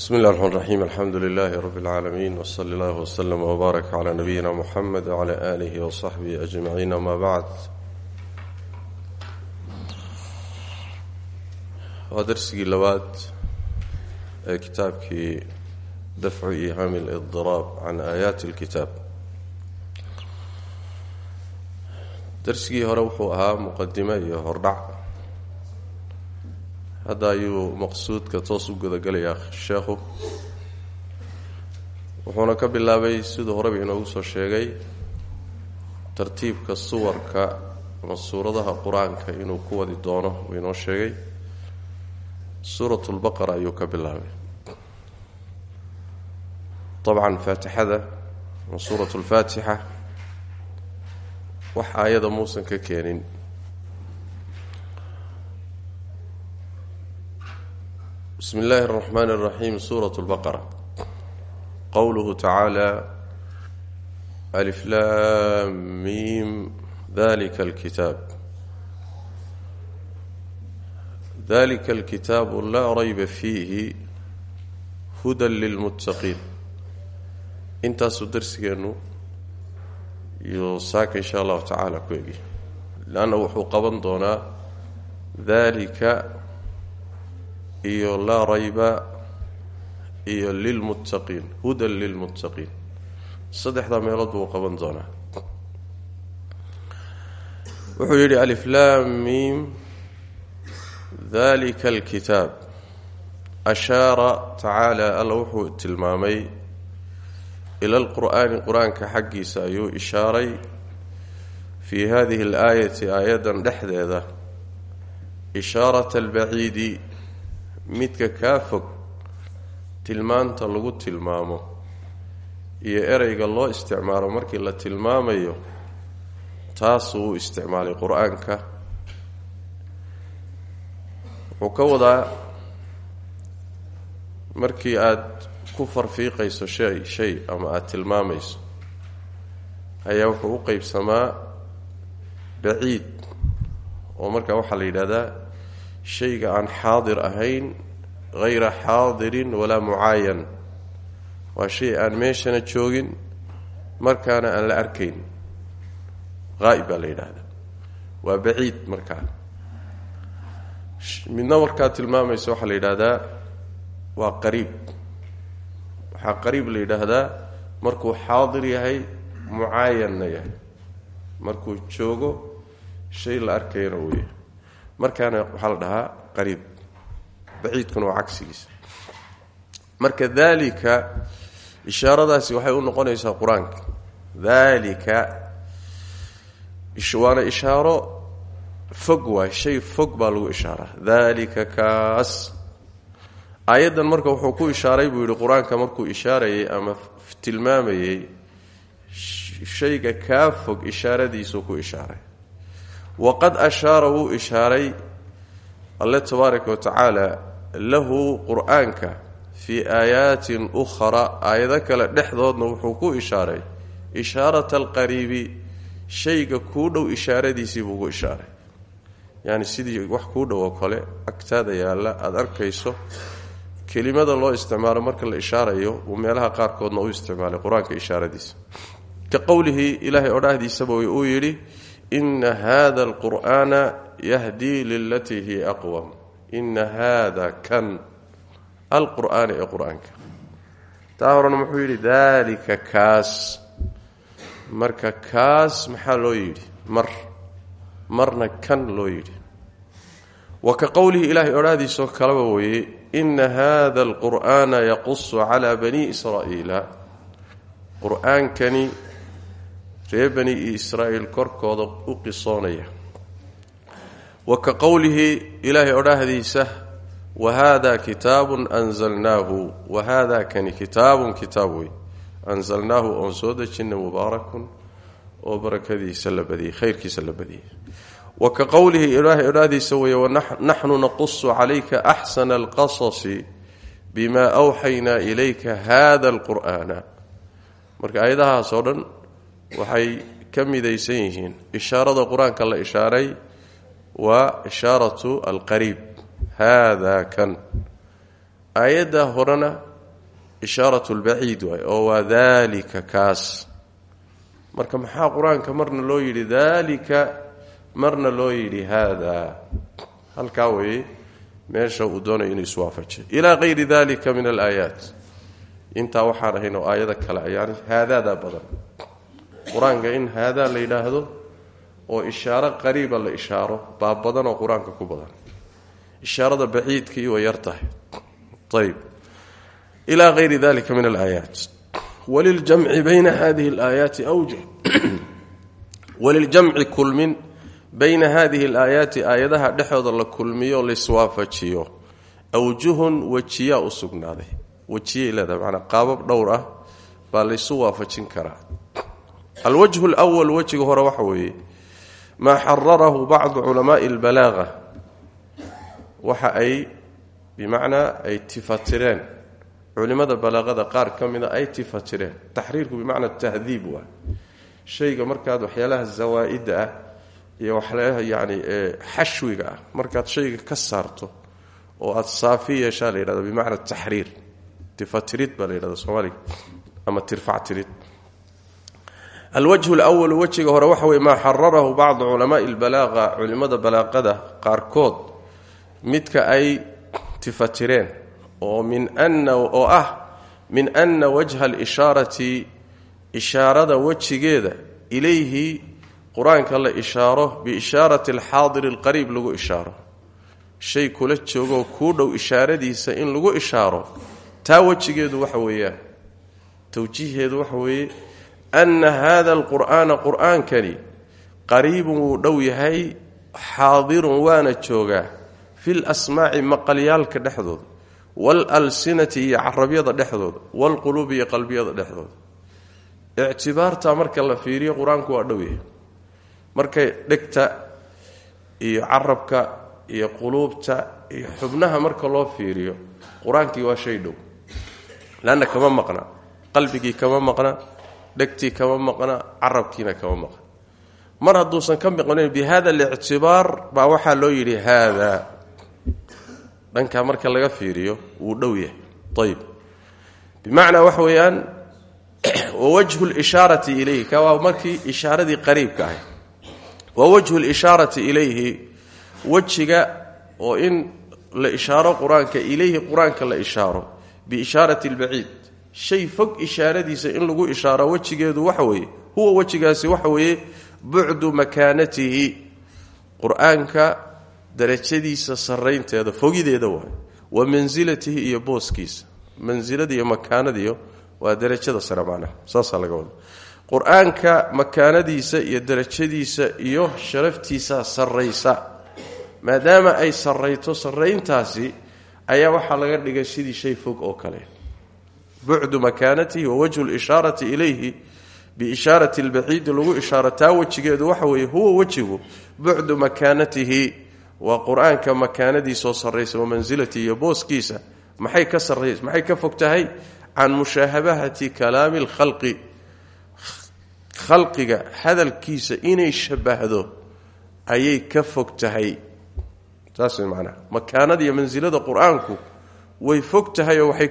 bsmi اllah الرحmn الرaxيm alxamdu لlh rb العaalamiin wslى اllah wslm wbaarak عlى nabiyina mxamed wعlى آlih وصaxbih أجmaciin ama bacd waa darsigii labaad ee kitaabkii dafcu ihami اlإضiraab can aayaati اlkitaab darsigii hore wuxuu ahaa muqadime iyo hordhac hadda ayuu maqsuudka toos u gudagelayaa sheekhu. Wuxuuna ka bilaabay siduu horeba inoogu soo sheegay tartiibka suwarka ama suuradaha qur'aanka inuu ku wadi doono uu inoo sheegay. Suurat lbaqara ayuu ka bilaabay. Dabcan faatixada ama suurat lfaatixa wax aayada muusan ka keenin bsm اllahi الرحman الرaxيim suraة الbaqرة qowluhu tacaalى alflam mim dalika اlkitaab dalika اlkitaabu laa rayba fiihi huda lilmuttaqiin intaasuu darsigeenu iyo saaka in sha allahu tacaala ku egi lanna wuxuu qaban doonaa dalika iyo laa rayba iyo lilmuttaqiin hudan lilmuttaqiin. Saddexdaa meelood buu qaban doonaa. Wuxuu yidhi aliflam mim dalika alkitaab. Ashaara tacaala alla wuxuu tilmaamay ila lqur'aani qur'aanka ayuu ishaaray fii hadihi alaayati aayaddan dhexdeeda ishaarat albaciidi midka kaa fog tilmaanta lagu tilmaamo iyo ereyga loo isticmaalo markii la tilmaamayo taasuu u isticmaalay qur'aanka. Wuxuu ka wadaa markii aada ku farfiiqayso shay shay ama aada tilmaamayso ayaa wuxuu u qeybsamaa baciid oo markaa waxaa la yidhahdaa shayga aan xaadir ahayn hayra xaadirin walaa mucaayan waa shay aan meeshana joogin markaana aan la arkayn. haa'ib baa la yidhaahdaa. waa baciid markaa midna markaa tilmaamaysa waxaa la yidhaahdaa waa qariib. waxaa qariib la yidhaahdaa markuu xaadir yahay mucaayanna yahay. markuu joogo shay la arkayana uu yahay markaana baciidkuna waa cagsigiisa. Marka daalika ishaaradaasi waxay u noqonaysaa qur'aanka. Daalika waana ishaaro fog waay shay fog baa lagu ishaaraa daalika kaas. Aayaddan marka wuxuu ku ishaaray buu yidhi qur'aanka markuu ishaarayay ama tilmaamayey shayga kaa fog ishaaradiisuu ku ishaaray. Waqad ashaara wuu ishaaray alle tabaaraka wa tacaala lahu qur'aanka fii aayaatin ukhra aayado kale dhexdoodna wuxuu ku ishaaray ishaarata alqariibi shayga kuu dhow ishaaradiisii buu ishaaray. Yacni sidii wax kuu dhow oo kale agtaada yaalla aada arkayso kelimada loo isticmaalo marka la ishaarayo uu meelaha qaarkoodna u isticmaalay qur'aanka ishaaradiisa. Ka qowlihi ilaahay odhahdiisaba uu yidhi ina hada alqur'aana yahdii lilatii hiya aqwam ina hada kan alqur'aana ee qur'aanka. Taa horena muxuu yidhi daalika kaas. Marka kaas maxaa loo yidhi? Mar. Marna kan loo yidhi. Wa ka qowlihi ilaahay odhaadiisoo kaleba weeye ina hada alqur'aana yaqusu calaa bani israa'iila. Qur'aankani ree bani israa'iil korkooda u qisoonaya wa ka qowlihi ilaahay odhahdiisa wa haada kitaabun anzalnaahu wa haada kani kitaabun kitaab wey anzalnaahu oon soo dejinay mubaarakun oo barakadiisa la badiyey khayrkiisa la wa ka qowlihi ilaahay odhahdiisa weeye wanaxnu naqusu calayka axsana alqasasi bima awxaynaa ilayka hada alqur'aana. Marka aayadahaas oo dhan waxay ka midaysan yihiin ishaarada qur'aanka la ishaaray waa ishaaratu alqariib. Haada kan. Aayadda horena ishaaratu lbaciid waay oo waa daalika kaas. Marka maxaa qur'aanka marna loo yidhi daalika marna loo yidhi haada halkaa weeye meesha uu doonayo inuu iswaafajiyo. Ilaa kayri dalika min alaayaat. Intaa waxaan ahayn oo aayada kale yani haadaadaa badan. Qur'aanka in haadaa la yidhaahdo oo ishaaro qariiba la ishaaro baa badan oo qur'aanka ku badan. Ishaarada baciidkii way yar tahay. Ayb ilaa kayri dalika min alaayaat. Waliljamci bayna hadihi alaayaati awjuh waliljamci kulmin bayna hadihi alaayaati aayadaha dhexooda la kulmiyo laiswaafajiyo awjuhun wejiyaa u sugnaaday. Wejiyay leedahay qaabab dhowr ah baa laysu waafajin karaa. Alwajhu lwal wejiga hore waxa maa xararahu bacdu culamaai albalaaqa waxa ay bimacnaa ay tifatireen culimada balaaqada qaar ka mida ay tifatireen taxriirku bimacnaa tahdiib waa. Shayga markaad waxyaalaha zawaa-idda ah iyo waxyaalaha yani xashwiga ah markaad shayga ka saarto oo aad saafi yeeshaa la yidhahda bimacna taxriir. Ama tirfactirid alwajhu lwal wejiga hore waxa weye maa xararahu bacdu culamaai lbalaaqa culimada balaaqada qaarkood midka ay tifatireen oo min na oo ah min ana wajha alishaarati ishaarada wejigeeda ilayhi qur'aanka la ishaaro biishaarati alxaadiri alqariib lagu ishaaro shay kula joogoo kuu dhow ishaaradiisa in lagu ishaaro taa wejigeedu waxa weeyaan towjiiheedu waxa weeye anna haada alqur'aana qur'aankani qariibun wuu dhow yahay xaadirun waana joogaa fil asmaaci maqalyaalka dhexdooda waalalsinati iyo carabyada dhexdooda waalquluubi iyo qalbiyada dhexdooda ictibaarta marka la fiiriyo qur'aanku waa dhow yahay markay dhegta iyo carabka iyo quluubta iyo xubnaha marka loo fiiriyo qur'aankii waa shay dhow lanna kama maqna qalbigii kama maqna dhegtii kama maqna carabkiina kama maqna. Mar hadduusan ka maqnayn bi hada alictibaar baa waxaa loo yidhi haada. Dhankaa marka laga fiiriyo wuu dhow yahay. Ayib bimacnaa waxa weeyaan wawajhu lishaarati ilayhi ka waa markii ishaaradii qariibka ahay wa wajhu lishaarati ilayhi wejiga oo in la ishaaro qur'aanka ilayhi qur'aanka la ishaaro biishaarati lbaciid shay fog ishaaradiisa in lagu ishaaro wejigeedu waxa weeye huwa wejigaasi waxa weeye bucdu makaanatihi. Qur'aanka darajadiisa saraynteeda fogideeda waay wa mansilatihi iyo booskiisa. Mansilada iyo makaanadiyo waa darajada sare macnaha saasaa laga wada qur'aanka iyo darajadiisa iyo sharaftiisa sarraysa maadaama ay sarrayto sarrayntaasi ayaa waxaa laga dhigay sidii shay fog oo kale bucdu makaanatihi wa wajhu lishaarati ilayhi biishaarati lbaciidi lagu ishaaro taa wejigeedu waxa weeye huwa wejigu bucdu makaanatihi waa qur'aanka makaanadiisaoo sarraysa wa mansilatihi iyo booskiisa maxay ka sarrays maxay ka fog tahay? Can mushaahabahati kalaami lkhalqi khalqiga hadalkiisa inay shabahdo ayay ka fog tahay. Saas way macnaha makaanada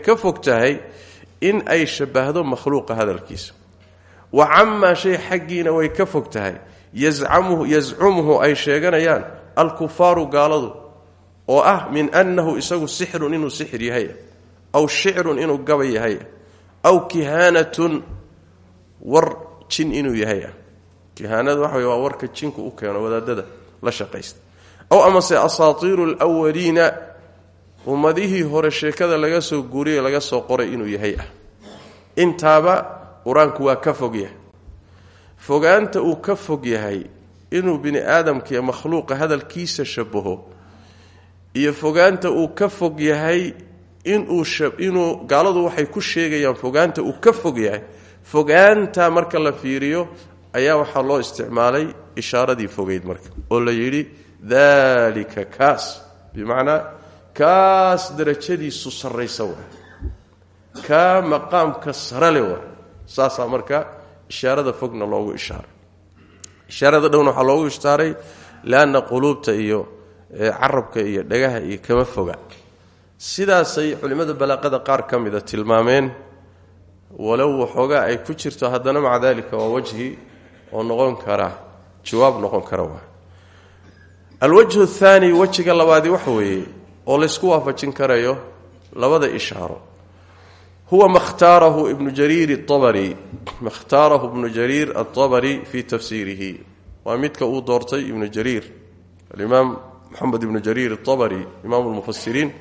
ka fog tahay in ay shabahdo makhluuqa hadalkiisa. Wa camaa shay xaggiina way ka fog tahay. Yazcumuhu ay sheeganayaan alkufaaru gaaladu oo ah min annahu isagu sixrun inuu sixir yahay aw shicrun inuu gaba yahay aw kihaanatun war jin inuu yahay. Kihaanada waxa waa warka jinku u keeno wadaadada la shaqaysta. Aw amase asaatiiru lwaliina ummadihii hore sheekada laga soo guuriye laga soo qoray inuu yahay ah. Intaaba qur'aanku waa ka fog yahay. Fogaanta uu ka fog yahay inuu bini aadamka iyo makhluuqa hadalkiisa shabaho iyo fogaanta uu ka fog yahay inuu inuu gaaladu waxay ku sheegayaan fogaanta uu ka fog yahay. Fogaanta marka la fiiriyo ayaa waxaa loo isticmaalay ishaaradii fogeyd marka oo la yidhi dalika kaas. Bimacnaa kaas darajadiisu sarraysa waa kaa maqaamka sarale waa saasaa marka ishaarada fogna loogu ishaaray ishaarada dhowna waxaa loogu ishaaray leanna quluubta iyo carabka iyo dhagaha iyo kama foga. Sidaasay culimmada balaaqada qaar ka mida tilmaameen walow waxoogaa ay ku jirto haddana maca daalika waa wajhi oo noqon kara jawaab noqon kara waa alwajhu athaani wejiga labaadi waxa oo laysku waafajin karayo labada ishaaro. Huwa makhtaarahu ibnu jariir abari makhtaarahu ibnu jariir atabari fii tafsiirihi. Waa midka uu doortay ibnu jariir alimaam moxamed ibnu jariir atabari imaam lmufasiriin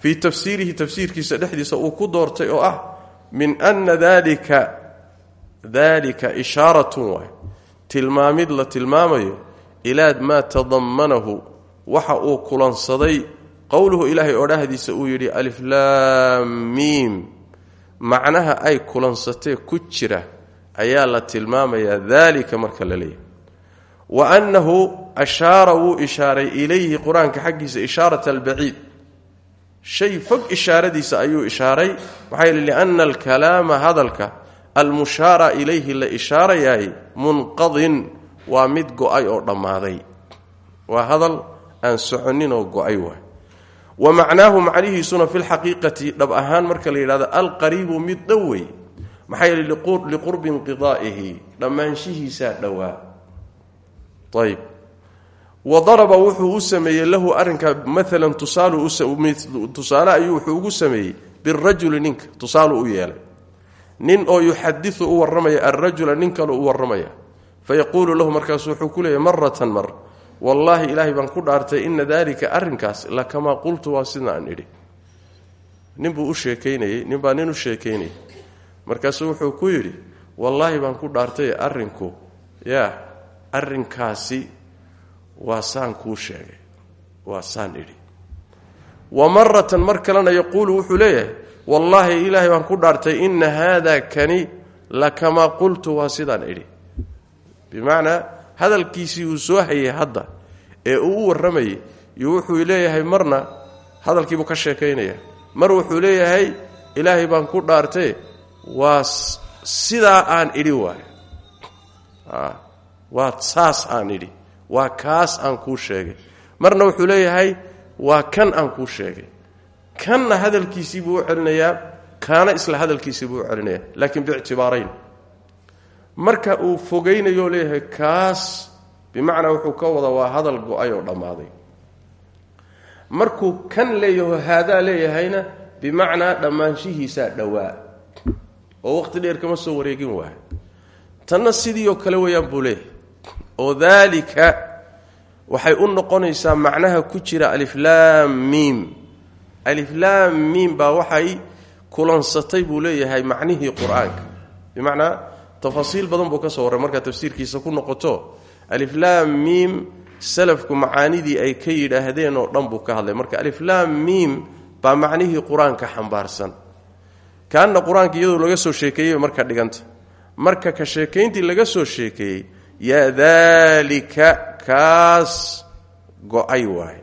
fii tafsiirihi tafsiirkiisa dhexdiisa uu ku doortay oo ah min ana dalika dalika ishaaratun waay tilmaamid la tilmaamayo ilaa maa tadamanahu waxa uu kulansaday qowluhu ilaahay oo dhahdiisa uu yidhi aliflaamiim macnaha ay kulansatee ku jira ayaa la tilmaamayaa daalika marka la leeyahy wa annahu ashaara wuu ishaaray ilayhi qur'aanka xaggiisa ishaarat albaciid. Shay fog ishaaradiisa ayuu ishaaray maxaa yeele lianna alkalaama hadalka almushaara ilayhi la ishaarayaay munqadin waa mid go'ay oo dhammaaday. Waa hadal aan soconin oo go'ay waay wa macnaahu macnihiisuna fi lxaqiiqati dhab ahaan marka la yidhahdo alqariibu mid dhow wey maxaa yeele liqurbi inqidaa'ihi dhammaanshihiisaa dhowaa ayb wa daraba wuxuu u sameeyey lahu arrinka maalan tusaale ayuu wuxuu ugu sameeyey birajuli ninka tusaalu u yeelay. Nin oo yuxadiu u warramaya alrajula nin kale u warramaya fayaquulu lahu markaasu wuxuu ku leeyahy maratan mar wallaahi ilaahay baan ku dhaartay ina daalika arrinkaas lakamaa qultu waa sida aan idhi. Ninbuu u sheekaynayey ninbaa nin u sheekaynayay. Markaasuu wuxuu ku yidhi wallaahi baan ku dhaartay arrinku yaa arrinkaasi waa saan kuu sheegay. Waa saan wa maratan mar kalena yaquulu wuxuu leeyahay wallaahi ilaahay baan ku dhaartay ina haada kani lakamaa qultu waa sidaan idhi. Bimacnaa hadalkiisii uu soo hayay hadda ee uu u warramayay iyo wuxuu leeyahay marna hadalkiibuu ka sheekaynaya. Mar wuxuu leeyahay ilaahay baan ku dhaartee waa sidaa aan idhi waay waa saas aan idhi waa kaas aan kuu sheegay. Marna wuxuu leeyahay waa kan aan kuu sheegay. Kanna hadalkiisii buu u celinayaa kaana isla hadalkiisii buu u celinayaa laakiin biictibaarayn marka uu fogaynayo leeyahay kaas bimacnaa wuxuu ka wada waa hadal go'ay dhammaaday. Markuu kan leeyaho haadaa leeyahayna bimacnaa dhammaanshihiisaa dhowaa oo waqti dheer kama soo wareegin waay. Tanna sidii oo kale weeyaan buu leeyahay. Oo daalika waxay u noqonaysaa macnaha ku jira aliflaam miim. Aliflaam miim baa waxay kulansatay buu leeyahay macnihii qur'aanka. Bimacnaa tafaasiil badan buu ka soo warray markaa tafsiirkiisa ku noqoto. Aliflaam miim salafku macaanidii ay ka yidhaahdeen oo dhan buu ka hadlay. Marka aliflaam miim baa macnihii qur'aanka xambaarsan. Kaanna qur'aanka iyadoo laga soo sheekeeyey marka dhiganta. Marka ka sheekayntii laga soo sheekeeyey yaa daalika kaas go'ay waay.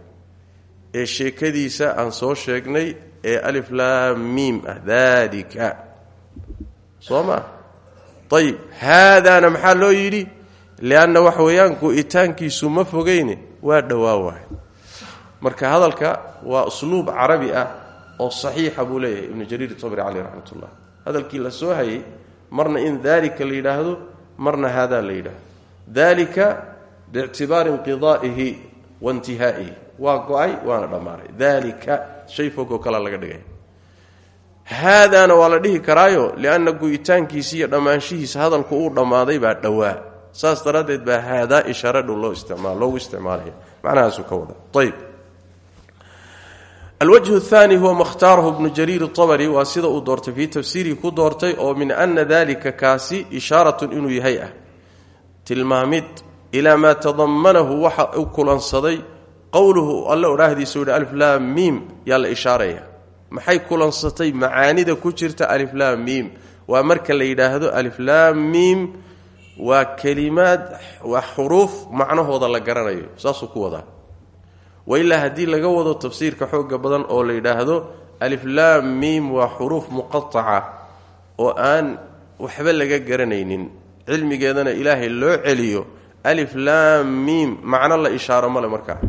Ee sheekadiisa aan soo sheegnay ee aliflaam miim ah daalika. Soo maa ayib haadaana maxaa loo yidhi? Lianna waxa weeyaan go-itaankiisu ma fogeyne waa dhowaa waay marka hadalka waa usluub carabi ah oo saxiixa buu leeyahay ibnu jariir sabri caleyh raxmat ullah hadalkii la soo hayay marna in daalika la yidhaahdo marna haadaa la yidhaahdo. Daalika biictibaari inqidaa'ihi wa intihaa'ihi. Waa go'ay waana dhammaaray daalika shay fogoo kalea laga dhigay haadaana waa la dhihi karaayo lianna go-itaankiisi iyo dhammaanshihiisa hadalku uu dhammaaday baa dhowaa. Saas daraaddeed baa haadaa ishaare dhow loo isticmaalaya. Macnahaasuu ka wada ayb alwajhu ahaani huwa makhtaarahu bnu jariir abari waa sida uu doortay fii tafsiirihi ku doortay oo min ana dalika kaasi ishaaratun inuu yahay ah. Tilmaamid ilaa maa tadamanahu waxa uu kulansaday qowluhu alle odhaahdiisa u miim yaa la ishaaraya maxay kulansatay macaanida ku jirta aliflaam miim? Waa marka la yidhaahdo aliflaam miim waa kelimaad waa xuruuf macnahooda la garanayo. Saasuu ku wadaa. Wailaa haddii laga wado tafsiirka xooga badan oo la yidhaahdo aliflaam miim waa xuruuf muqataca oo aan waxba laga garanaynin. Cilmigeedana ilaahay loo celiyo aliflaam miim macno la ishaaro male markaa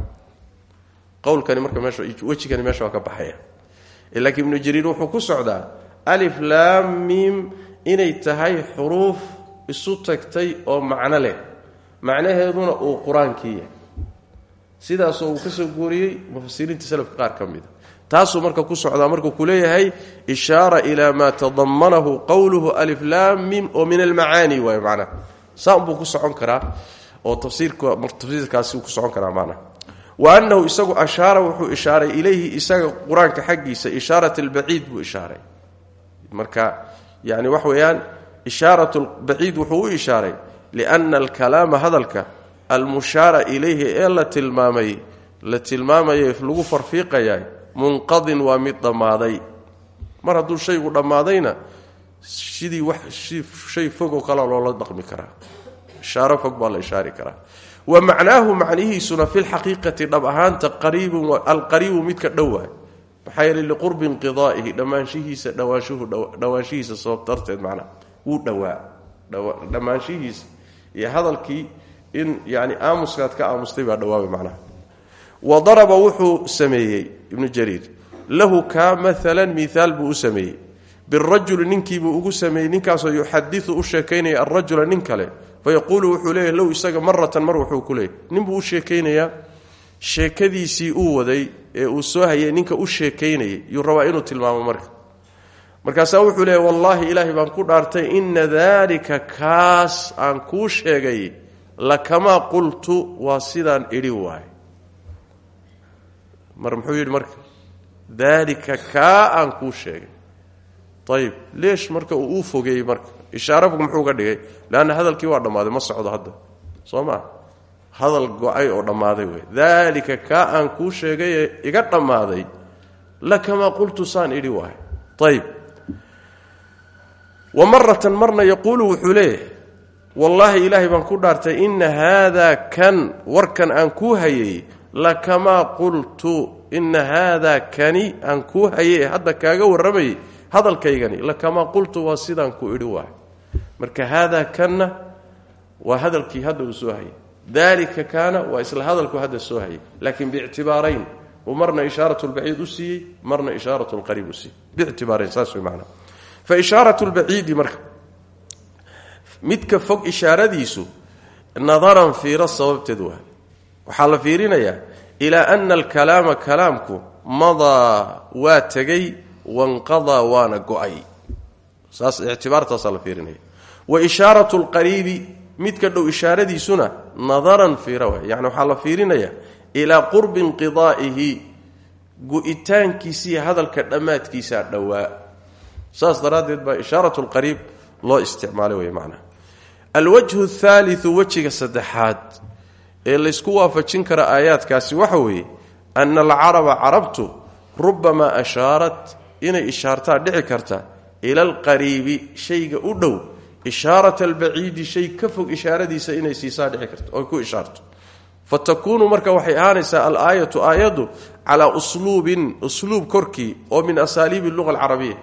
qowlkani marka meesha wejigani meesha waa ka baxaya laakiin ibnu jariir wuxuu ku socdaa alif laam miim inay tahay xuruuf isu tagtay oo macno leh. Macnaheeduna uu qur'aankii yahay. Sidaasoo uu ka soo guuriyey mufasiriinta salafka qaar ka mida taasuu marka ku socdaa markuu ku leeyahay ishaara ilaa maa tadamanahu qowluhu alif laam miim oo min almacaani waay macnaha saa unbuu ku socon karaa oo tafsiirkaasi ku socon karaa macnaha wa annahu isagu ashaara wuxuu ishaaray ilayhi isaga qur'aanka xaggiisa ishaarat albaciid buu ishaaray. Marka yani wax weeyaan ishaarat lbaciid wuxuu ishaaray lianna alkalaama hadalka almushaara ilayhi ee la tilmaamay la tilmaamaya lagu farfiiqayaa munqadin waa mid dhammaaday. Mar hadduu shaygu dhammaadayna sidii shay fogoo kale loola dhaqmi karaa. Ishaaro fog ishaari karaa wa macnaahu macnihiisuna fi lxaqiiqati dhab ahaanta alqariibu midka dhowaay maxaa yeeley liqurbi inqidaa'ihi dhammaanshihiisa dhawaanshihiisa sabab darteed macnaha wuu dhowaa dhammaanshihiisa iyo hadalkii in yani aamuskaad ka aamustay baa dhawaabay macnaha wa daraba wuxuu sameeyey ibnu jariir lahu kaa maalan miaal buu u sameeyey. Birajuli ninkiibuu ugu sameeyey ninkaasoo yuxadiu u sheekaynaya alrajula nin kale fayaquulu wuxuu leeyahy low isaga maratan mar wuxuu ku leeyay ninbuu u sheekaynayaa sheekadiisii uu waday ee uu soo hayay ninka u sheekaynayay yuu rabaa inuu tilmaamo marka. Markaasaa wuxuu leeyahy wallaahi ilaahay baan ku dhaartay ina daalika kaas aan kuu sheegay lakamaa qultu waa sidaan idhi waay mar muxuu yidhi marka daalika kaa aan kuu sheegay. Ayib leesh marka uu uu fogeeyey marka ishaarafku muxuu ka dhigay? Leanna hadalkii waa dhammaaday ma socdo hadda. Soo maa hadal go'ay oo dhammaaday wey daalika kaa aan kuu sheegayee iga dhammaaday lakamaa qultu saan idhi waay ayib wa maratan marna yaquulu wuxuu leeyahay wallaahi ilaahay baan ku dhaartay ina haadaa kan warkan aan kuu hayay lakamaa qultu ina haadaa kani aan kuu hayay hadda kaaga warramayay hadalkaygani lakamaa qultu waa sidaan ku idhi waay marka haadaa kanna waa hadalkii hadda uu soo hayay. Daalika kaana waa isla hadalku hadda soo hayay. Laakiin biictibaarayn uu marna ishaarat lbaciid u siiyey marna ishaarat lqariib u siiyey. Biictibaarayn saas way macnaa. Fa ishaarat lbaciidi marka midka fog ishaaradiisu nadaran fiiro sababteed waa waxaa la fiirinayaa ilaa ana alkalaama kalaamku madaa waa tegay wanqadaa waana go'ay. Saas ictibaartaasaa la fiirinaya wa ishaaratu lqariibi midka dhow ishaaradiisuna nadaran fiira waay yani waxaa la fiirinayaa ilaa qurbi inqidaa'ihi gu-itaankiisiiyo hadalka dhammaadkiisaa dhowaa. Saas daraaddeed baa ishaarat lqariib loo isticmaalay wey macnaha alwajhu athaaliu wejiga saddexaad ee laysku waafajin kara aayaadkaasi waxa weeye ana alcaraba carabtu rubamaa ashaarat inay ishaartaa dhici karta ila alqariibi shayga u dhow ishaarata albaciidi shay ka fog ishaaradiisa inay siisaa dhici karto oy ku ishaarto. Fa takuunu marka waxay ahaanaysaa alaayatu aayaddu calaa usluubin usluub korkii oo min asaaliibi luqa alcarabiya.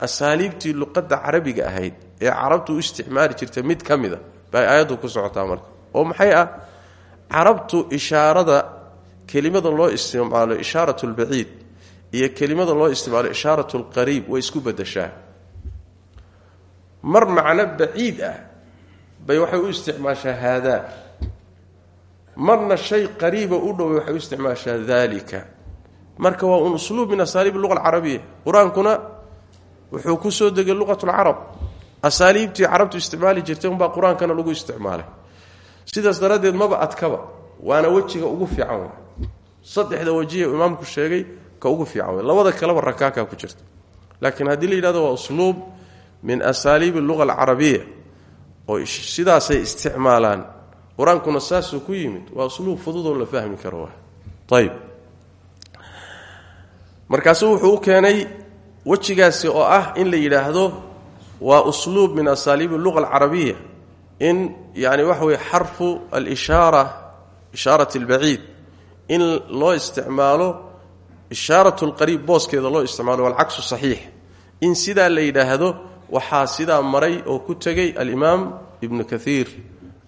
Asaaliibtii luqadda carabiga ahayd ee carabtu u isticmaali jirtay mid ka mida bay aayaddu ku socotaa marka. Oo maxay ah? Carabtu ishaarada kelimada loo isticmaalo ishaarat lbaciid iyo kelimada loo isticmaalo ishaarat isku bedeshaa mar macno baciid ah bay waxay u isticmaashaa haadaa marna shay qariiba u dhow waxay u isticmaashaa daalika. Marka waa un usluub min asaaliib luqa alcarabiya. Qur'aankuna wuxuu ku soo degay luqat lcarab asaaliibtii carabtu isticmaali jirtay unbaa qur'aankana lagu isticmaalay. Sidaas daraaddeed maba adkaba. Waana wejiga ugu fiican w saddexda wejiya imaamku sheegay ka ugu fiican labada kaleba rakaakaa ku jirta. Laakiin haddii la yidhahdo waa usluub min asaaliib luqa alcarabiya oo sidaasay isticmaalaan. Qur'aankuna saasuu ku yimid waa usluub fududoo la fahmi karo ayb markaasu wuxuu keenay wejigaasi oo ah in la yidhaahdo waa usluub min asaaliib luqa alcarabiya in yani waxa weye xarfu alishaara ishaarat albaciid in loo isticmaalo ishaarat lqariib booskeeda loo isticmaalo walcaksu saxiix in sidaa la yidhaahdo waxaa sidaa maray oo ku tegay alimaam ibnu kaiir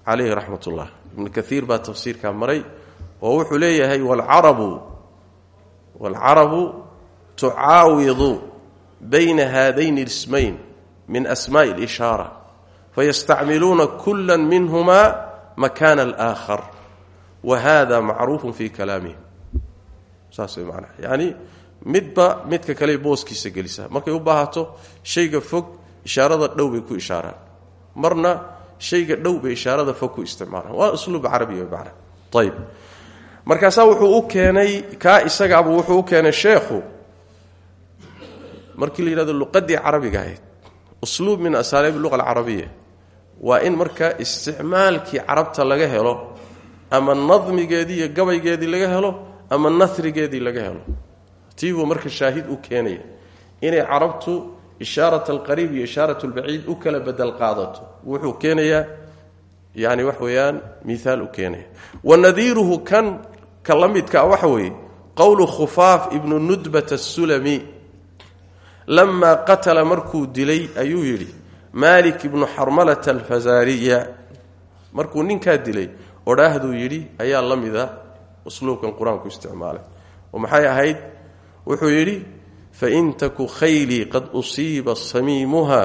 calayhi raxmat ullah ibnu kaiir baa tafsiirkaa maray oo wuxuu leeyahay walcarabu walcarabu tucaawidu bayna haadayn ismayn min asmaaءi اlishaara fayastacmiluuna kula minhumaa makana alaakhar wa hada macruufu fi kalaamihim. Saas way yacni midba midka kale booskiisa gelisaa. Markay u baahato shayga fog ishaarada dhow bay ku ishaaraan. Marna shayga dhow bay ishaarada fog ku isticmaalaan. Waa usluub carabiya macna ayb markaasaa wuxuu u keenay kaa isagaaba wuxuu u keenay sheekhu. Markii la yidhahdo luqadii carabiga ahayd. Usluub min asaaliib luqa alcarabiya. Waa in marka isticmaalkii carabta laga helo ama nadmigeedii iyo gabaygeedii laga helo ama nasrigeedii laga helo. Tiibuu marka shaahid u keenaya. Inay carabtu ishaarat alqariib iyo ishaarat albaciid u kala bedel qaadato. Wuxuu keenayaa yani wax weeyaan miaal u keenaya wanadiiruhu kan ka la midkaa waxa weeye qowlu khufaaf ibnu nudbat asulami qatala markuu dilay ayuu yidhi malik ibnu xarmalata alfazaariya. Markuu ninkaa dilay odhaahduu yidhi ayaa la mida usluubkan qur'aanku isticmaalay. Oo maxay ahayd? Wuxuu yidhi fain taku khaylii qad usiiba samiimuha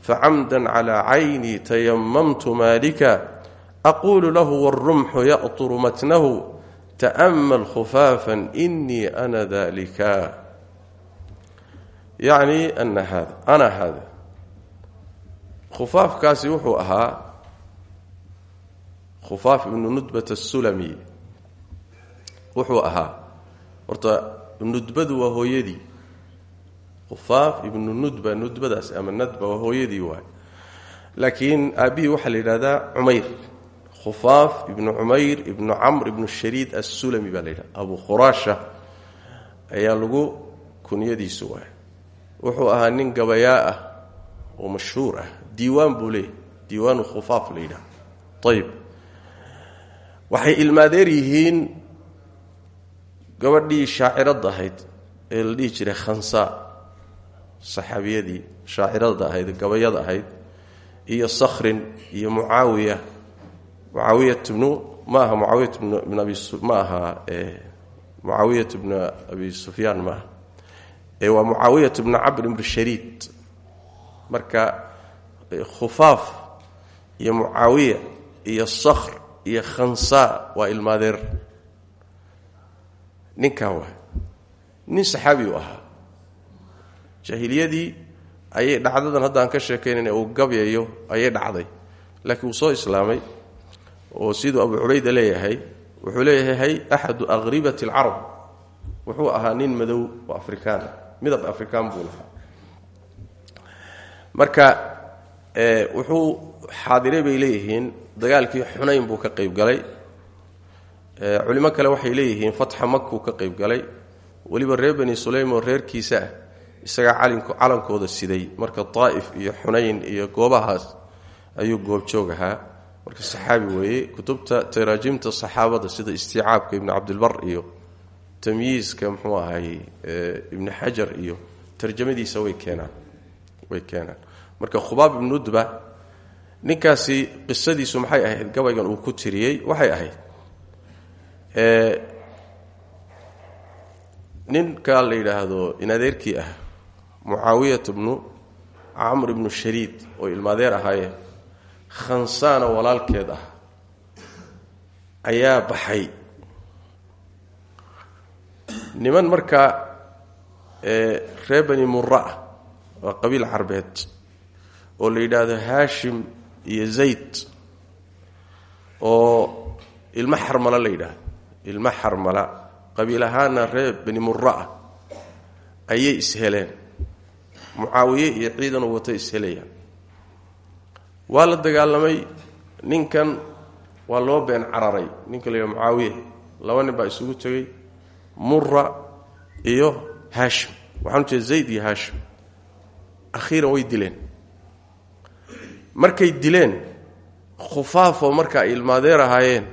facamda calaa caynii tayamamtu maalika aquulu lahu wاlrumxu ya'turu matnahu ta'mal khufaafan inii ana dalika yacni ana hada ana hada khufaafkaasi wuxuu ahaa khufaaf ibnu nudbat asulami wuxuu ahaa horta nudbadu waa hooyadii khufaaf ibnu nudba nudbadaas ama nadba waa hooyadii waay. Laakiin aabbihii waxaa la yidhahdaa cumayr. Khufaaf ibnu cumayr ibnu camr ibnu shariid assulami baa yidhahda abu khuraasha ayaa lagu kunyadiisu waay. Wuxuu ahaa nin gabayaa ah oo mashhuur ah. Diiwaan buu leeyahy diiwaanu khufaaf la yidhaha. Ayib waxay gabadhii shaacirada ahayd ee la dhihi jiray khansa saxaabiyadii shaacirada ahayd gabayada ahayd iyo sakhrin iyo mucaawiya. Mucaawiyat bnu ma aha mucaawiyat bn abi ma aha mucaawiyat bnu abi sufyaan maaha ee waa mucaawiyat bnu cabr ibn shariid. Marka khufaaf iyo mucaawiya iyo sakhr iyo khansa waa ilmaadeer. Ninkaa waa nin saxaabi u ahaa jaahiliyadii ayay dhacdadan haddaan ka sheekaynayna uu gabyayo ayay dhacday. Laakiin wuu soo islaamay oo siduu abu cubayda leeyahay wuxuu leeyahay axadu aqribati alcarab wuxuu ahaa nin madow oo afrikaan ah midab afrikaan buu lahaa. Marka wuxuu xaadiray bay leeyihiin dagaalkii xunayn buu ka qayb galay. Culimo kale waxay leeyihiin fatxa makuu ka qayb galay. Weliba reer bani sulaym oo reerkiisa ah isagaa calankooda siday. Marka daa'if iyo xunayn iyo goobahaas ayuu goobjoog ahaa marka saxaabi weeye kutubta taraajimta saxaabada sida istiicaabka ibni cabdilbar iyo tamyiiska muxuu ahay ibni xajar iyo tarjamadiisa way keenaan way keenaan. Marka khubaab ibnu udba ninkaasi qisadiisu maxay ahayd? Gabaygan uu ku tiriyey waxay ahayd ninkaa la yidhaahdo in adeerkii ah mucaawiyat bnu camr ibnu shariid oo ilmaadeer ahaayeen khansaana walaalkeed ah ayaa baxay. Niman markaa reer bani mura ah waa qabiil carbeed oo la yidhaahdo haashim iyo zayd oo ilmo xarmala la yidhaahdo. Ilmo xarmala qabiil ahaana bani mura ah ayay isheleen mucaawiye iyo ciidan u watay ishelayaan. Waa la dagaalamay ninkan waa loo been cararay. Ninka la yidhaha mucaawiye laba nin baa isugu tegey mura iyo haashim. Waxaan u jeeda zayd iyo haashim. Akhiiran way dileen. Markay dileen khufaafoo marka ay ilmaadeer ahaayeen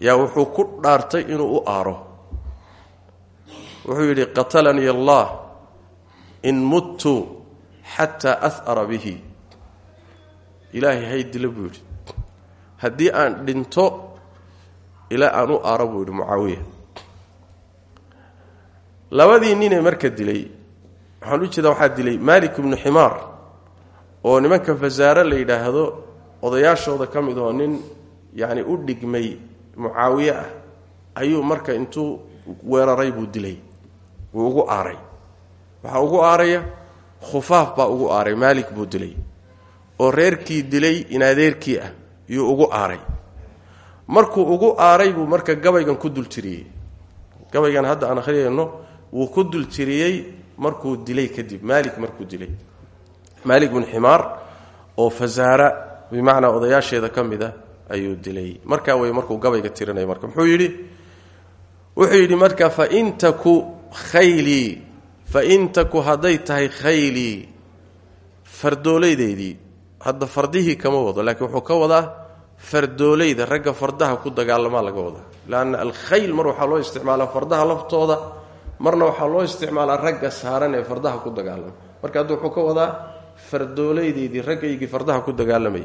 yaa wuxuu ku dhaartay inuu u aaro. Wuxuu yidhi qatalanii allah in muttu xataa ahara bihi. Ilaahay hay dilo buu yidhi. Haddii aan dhinto ilaa aan u aaro buu yidhi mucaawiya. Labadii ninee marka dilay waxaan u jeedaa waxaa dilay maalik ibnu ximaar oo nimanka fasaare la yidhaahdo odayaashooda ka mid oo nin yacni u dhigmay mucaawiye ah ayuu marka intuu weeraray buu dilay. Wuu ugu aaray waxaa ugu aaraya khufaaf baa ugu aaray maalik buu dilay. Oo reerkii dilay in adeerkii ah yuu ugu aaray. Markuu ugu aaray buu marka gabaygan ku dultiriyey gabaygan hadda aan akhriyayno wuu ku dultiriyey markuu dilay kadib maalik markuu dilay. Maalik bin ximaar oo fasaara bimacnaa odayaasheeda ka mid a ayuu dilay. Markaa wey markuu gabayga tirinaya marka. Muxuu yidhi? Wuxuu yidhi marka fain taku khaylii fain taku hadday tahay khaylii fardoolaydeydii. Hadda fardihii kama wado laakiin wuxuu ka wadaa fardoolayda ragga fardaha ku dagaalamaa laga wadaa. Lanna alkhayl mar waxaa loo isticmaalaa fardaha laftooda marna waxaa loo isticmaalaa ragga saaran ee fardaha ku dagaalama. Marka hadda wuxuu ka wadaa fardoolaydeydii raggaygii fardaha ku dagaalamay.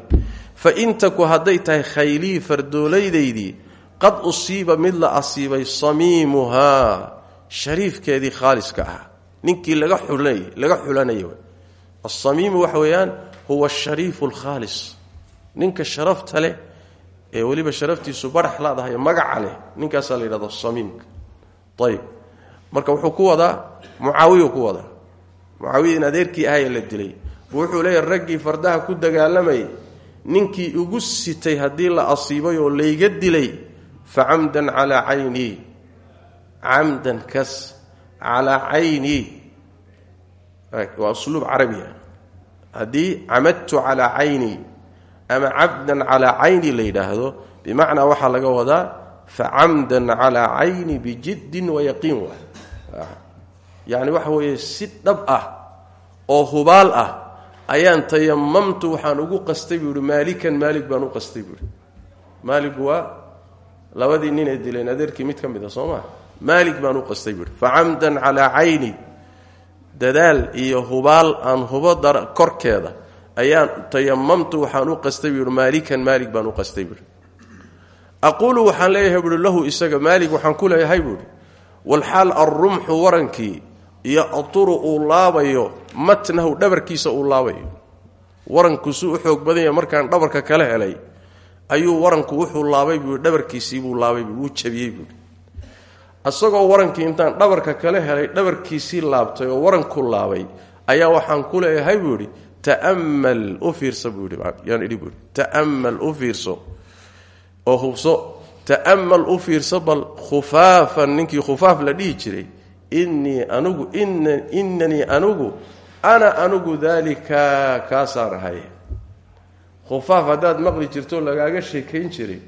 Fain taku hadday tahay khaylii fardoolaydaydii qad usiiba mid la asiibay samiimuhaa shariifkeedii khaaliska ah ninkii laga laga xulanaya asamiimu waxa weeyaan huwa ashariifu alkhaalis ninka sharafta leh ee weliba sharaftiisu barax laadahay magaca leh ninkaasaa la yidhahda samiimka ayib marka wuxuu ku wadaa mucaawiyu ku wadaa. Mucaawiya in adeerkii ahaya la dilay. Wuxuu leeyahy raggii fardaha ku dagaalamayay ninkii ugu sitay haddii la asiibay oo layga dilay fa camdan calaa caynii. Camdan kas calaa caynii waa usluub carabiya haddii camadtu calaa caynii ama cabdan calaa cayni la yidhaahdo bimacnaa waxaa laga wadaa fa camdan calaa cayni bijiddin wayaqiin wa yacni waxa weeye si dhab ah oo hubaal ah ayaan tayamamtu waxaan ugu qastay buu ihi maalikan maalig baan u qastay buuhi maaligu waa labadii ninay dileen adeerkii mid ka mid a soo maa maalig baan u qastay buuhi fa camdan calaa cayni dadaal iyo hubaal aan hubo korkeeda ayaan tayamamtu waxaan u qastay buuhi maalikan maalig baan u qastay buuhi aquulu waxaan leeyahay buuhi lahu isaga maalig waxaan ku leeyahay buuhi walxaal alrumxu warankii iyo aturu uu laabayo matnahu dhabarkiisa waranku suu u xoog badan yahay markaan dhabarka kala helay ayuu waranku wuxuu laabay buu dhabarkiisiibuu laabay wuu jabiyey buui isagoo warankii intaan dhabarka kala helay dhabarkiisii laabtay oo waranku laabay ayaa waxaan ku leeyahay buu idhi ta'ammal u fiirsa buu yaan idhi buui ta'ammal u fiirso. Oo hubso ta'ammal u fiirso bal khufaafan ninkii khufaaf la dhihi jiray innii anugu inanii anugu ana anugu daalika kaasaan ahay. Khufaaf haddaad maqli jirto lagaaga sheekayn jiray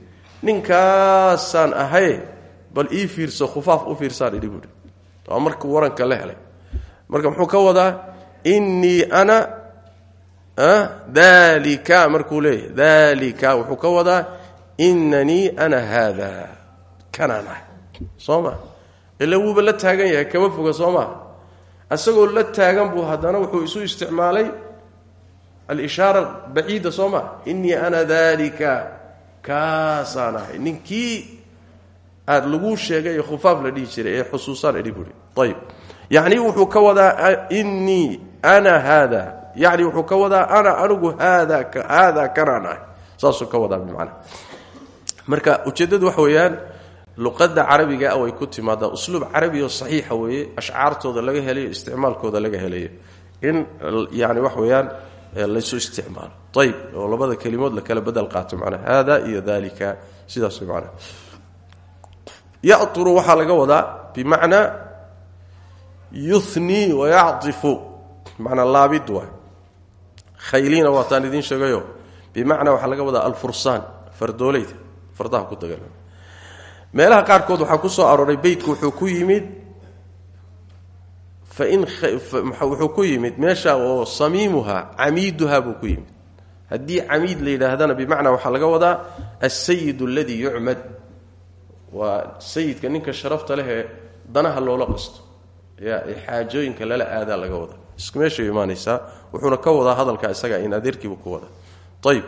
ninkaasaan ahay bal ii fiirso khufaaf u fiirsaan idhi buuhi waa markuu waranka la helay. Marka muxuu ka wadaa innii ana daalika markuu leeyahay daalika wuxuu ka wadaa inanii ana haada kanaan ahay soo ma? La taagan yahay kama foga soo maa la taagan buu haddana wuxuu isu isticmaalay alishaara baciida soo maa innii ana daalika kaasaan ahay. Ninkii aada laguu sheegay ee khufaaf la dhihi jiray ee xusuusaan idhi buui ayib yacni wuxuu ka wadaa innii ana haada. Yacni wuxuu ka wadaa ana anigu haada haada kanaan ahay saasuu ka wadaa bimacnaa. Marka ujeeddadu waxa weeyaan luqadda carabiga way ku timaadaa. Usluub carabi oo saxiixa weeye ashcaartooda laga helayo isticmaalkooda laga helayo. In yani wax weeyaan laysu isticmaalo. Ayib oo labada kelimood la kala bedel qaato manaa haada iyo dalika sidaas manaa yaturu waxaa laga wadaa bimacnaa yunii wayactifu manaa laabid waay. Khayliina waataan idiin sheegayo. Bimacnaa waxaa laga wadaa alfursaan fardoolayda fardaha ku dagal meelaha qaarkood waxaa ku soo arooray beytku wuxuu ku yimid fain wuxuu ku yimid meesha oo samiimuha camiiduha buu ku yimid. Haddii camiid la yidhaahdana bimacnaa waxaa laga wadaa alsayid aladii yucmad waa sayidka ninka sharafta leh ee danaha loola qasto. Ya ee xaajooyinka lala aadaa laga wadaa. Isku meeshay imaanaysaa wuxuuna ka wadaa hadalka isaga in adeerkiibu ku wadaa. Ayib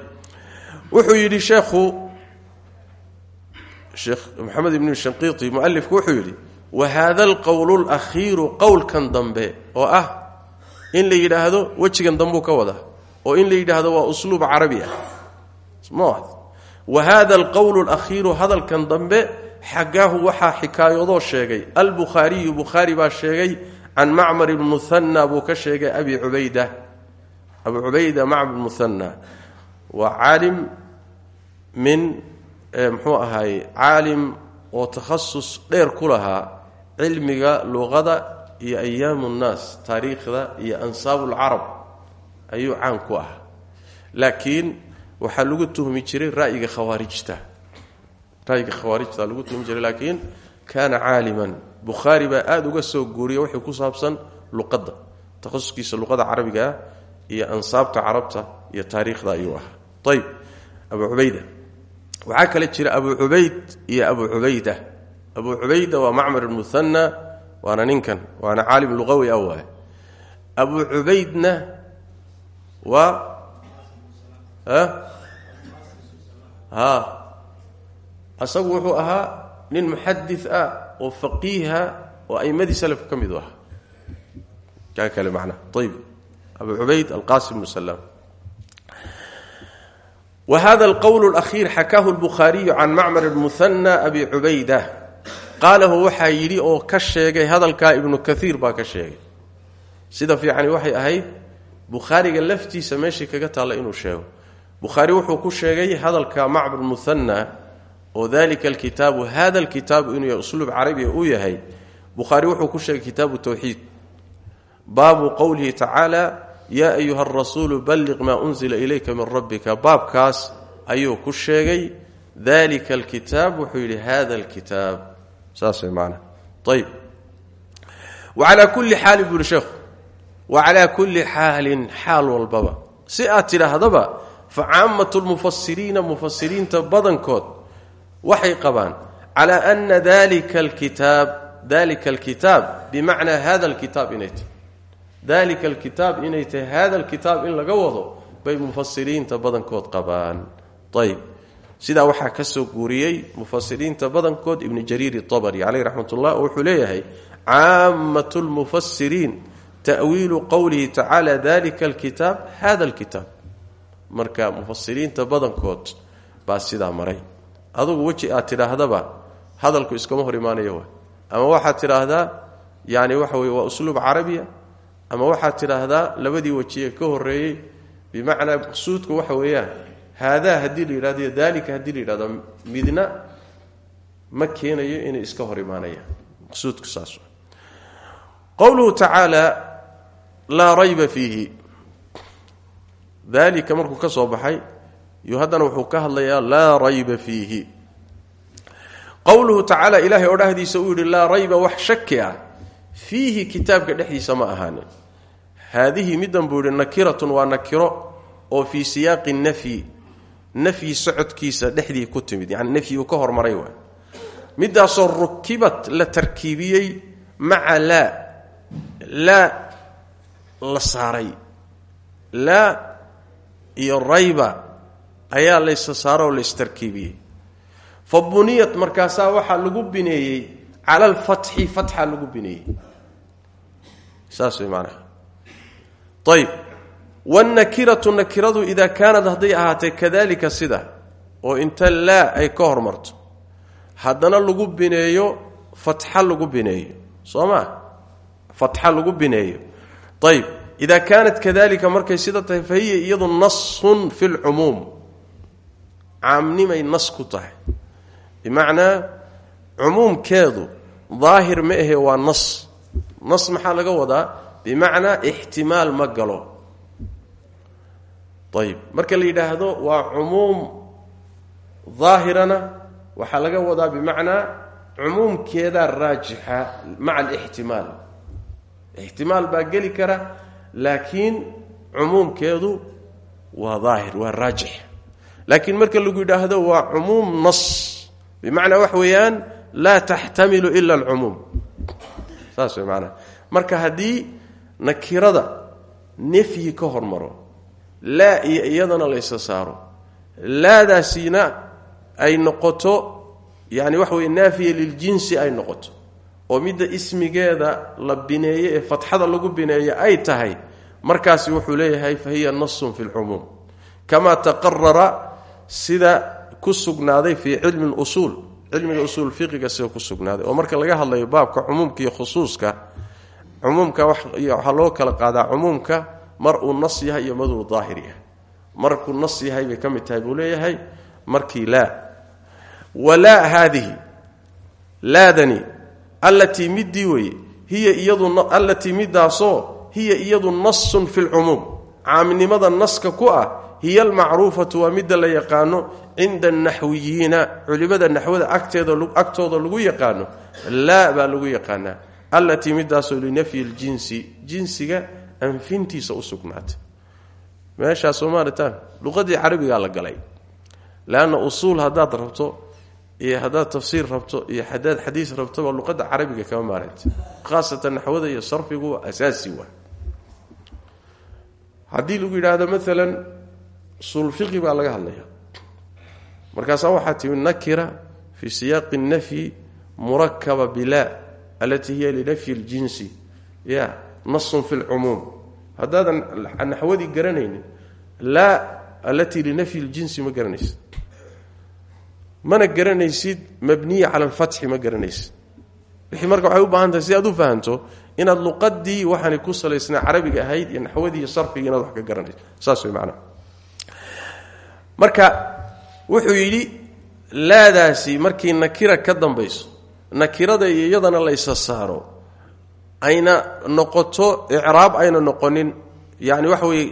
wuxuu yidhi sheekhu sheekh maxamed ibnu shanqiiti mualifku wuxuu yidhi wa haada alqowlu lakhiiru qowlkan dambe oo ah in la yidhaahdo wejigan dambuu ka wadaa oo in la yidhaahdo waa usluub carabi ah. Wa haada alqowlu alakhiiru hadalkan dambe xaggaahu waxaa xikaayadoo sheegay. Albukhaariyu bukhaari baa sheegay can macmar ibn muhana buu ka sheegay abi cubayda. Abu cubayda macmar muhana waa caalim min muxuu ahaay caalim oo takhasus dheer ku lahaa cilmiga luqada iyo ayaamu nnaas taariikhda iyo ansaabu lcarab ayuu caan ku ah. Laakiin waxaa lagu tuhmi jiray ra'yiga khawaarijta ra'yiga khawaarijta lagu tuhmi jiray laakiin kaana caaliman. Bukhaari baa aada uga soo guuriya wixii ku saabsan luqadda takhasuskiisa luqada carabiga ah iyo ansaabta carabta iyo taariikhda ayuu ahaa. Ayb abu cubayda. Waxaa kale jira abu cubayd iyo abu cubayda. Abu cubayda waa macmar muhana waana ninkan waana caalim luqawi ah waay abu cubaydna waa ha asagu wuxuu ahaa nin muxadi ah oo faqiiha oo aimadii salafka ka midu ah kaa kale macnaha ayb abu cubayd alqasim bnu wa hada alqowl اlakhiir xakaahu lbukhaariyu can macmar muhana abi cubayda. Qaalahu waxaa yidhi oo ka sheegay hadalkaa ibnu kaiir baa ka sheegay. Sida fiicani waxay ahayd bukhaariga laftiisa meeshii kaga taalla inuu sheego. Bukhaari wuxuu ku sheegay hadalka macmar muhana oo dalika alkitaabu hada alkitaabu inuu yahay usluub carabiga uu yahay bukhaari wuxuu ku sheegay kitaabu towxiid baabu qowlihi tacaala yaa ayuha arasuulu balliq maa unzila ilayka min rabbika. Baabkaas ayuu ku sheegay dalika alkitaab wuxuu yidhi hada alkitaab. Saas way maanaa ayb wacalaa kulli xaalin buu yihi sheekhu. Wacalaa kulli xaalin xaal walbaba. Si aad tidhaahdaba fa caamatu lmufasiriina mufasiriinta waxay qabaan calaa ana dalika alkitaab dalika alkitaab bimacnaa hada alkitaab inay tahay. Dalika alkitaab inay tahay hada alkitaab in laga wado bay mufasiriinta badankood qabaan. Ayb sidaa waxaa ka soo guuriyey mufasiriinta badankood ibnu jariir abri caleyh raxmat ullah oo wuxuu leeyahay caamat lmufasiriin ta'wiilu qowlihi tacaala dalika alkitaab hada alkitaab. Marka mufasiriinta badankood baa sidaa maray adugu weji aad tidhaahdaba hadalku iskama hor imaanaya wa. Ama waxaad tidhaahdaa yani waxa weye waa usluub carabiya ama waxaad tidhaahdaa labadii wejiye ka horeeyey bimacnaa maqsuudku waxa weeyaan haadaa haddii la yidhahdo iyo daalika haddii midna ma keenayo inay iska hor imaanayaan maqsuudku saas qowluhu tacaala laa rayba fiihi. Daalika markuu ka haddana wuxuu ka hadlayaa laa rayba fiihi. Qowluhu tacaala ilaahay oo dhahdiisa uu yidhi laa rayba wax shaki ah. Fiihi kitaabka dhexdiisa ma ahaanin haadihi middan buu yidhi nakiratun waa nakiro oo fii siyaaqi nafyi. Nafyi socodkiisa dhexdii ku timid. Yani nafyi uu ka hormaray waay. Midaasoo rukibat la tarkiibiyey maca laa la saaray. Iyo rayba ayaa laysa saaro oo laystarkiibiyey fa buniyat markaasaa waxaa lagu bineeyey cala alfatxi fatxa lagu bineeyey. Saas way macnaha. Ayb wannakiratu nakiradu idaa kaanad hadday ahaatee kadalika sida oo inta laa ay ka hormarto haddana lagu bineeyo fatxa lagu bineeyo. Soo maa fatxa lagu bineeyo. Ayb idaa kaanat kadalika markay sida tahay iyadu nasun fi lcumuum caamnimay nas ku tahay. Bimacnaa cumuumkeedu daahir ma ahe waa nas. Nas maxaa laga wadaa? Bimacnaa ixtimaal ma galo. Ayb marka la yidhaahdo waa cumuum daahirana waxaa laga wadaa bimacnaa cumuumkeedaa raajixa maca alixtimaal ixtimaal baa geli kara laakiin cumuumkeedu waa daahir waa raajix laakiin marka lagu yidhaahdo waa cumuum nas. Bimacnaa wax weeyaan laa taxtamilu ila alcumuum. Saas way marka haddii nakirada nefyi ka hormaro laa iyo iyadana laysa saaro laadaasina ay noqoto yani waxa weye naafiya liljinsi ay noqoto oo midda ismigeeda la bineeye ee fatxada lagu bineeye ay tahay markaasi wuxuu leeyahay fa hiya nasun fi lcumuum kamaa taqarara sida ku sugnaaday fii cilmi usuul cilmiga usuul fiqiga sida ku sugnaaday. Oo marka laga hadlayo baabka cumuumka iyo khusuuska cumuumka waxaa loo kala qaadaa cumuumka mar uu nas yahay iyo maruu daahir yahay. Markuu nas yahay bay ka mid tahay buu markii laa walaa haadihi laadani allatii midii weye hiya iyadu allatii midaasoo hiya iyadu nasun fi lcumuum caamnimada naska ku ah hiya almacruufatu waa midda la yaqaano cinda anaxwiyiina culimada naxwada agtooda lagu yaqaano laa baa lagu yaqaanaa allatii midaasoo linafyi ljinsi jinsiga anfintiisa u sugnaatay. Meeshaas soo maaritaan luqadii carabigaa la galay. Leanna usuul haddaad rabto iyo haddaad tafsiir rabto iyo hadaad xadiis rabtoba luqadda carabiga kama maaranta khaasatan naxwada iyo sarfigu asaasi waa. Haddii lagu yidhaahdo usuulfiqi baa laga hadlaya. Markaasaa waxaa timi nakira fii siyaaqi nafyi murakaba bilaa alatii hiya linafyi ljinsi ya nasun fi lcumuum haddaadan naxwadii garanaynin laa alatii linafyi ljinsi ma garanaysid. Mana garanaysid mabniya cala alfatxi ma garanaysid. Wixii marka waxay u baahan tahay si aad u fahanto inaad luqadii waxaanay ku salaysnaa carabiga ahayd iyo naxwadii iyo inaad wax ka garanaysid. Saas way marka wuxuu yidhi laadaasi markii nakira ka dambayso nakirada iyo iyadana la ysa saaro ayna noqoto icraab ayna noqonin yani waxa weye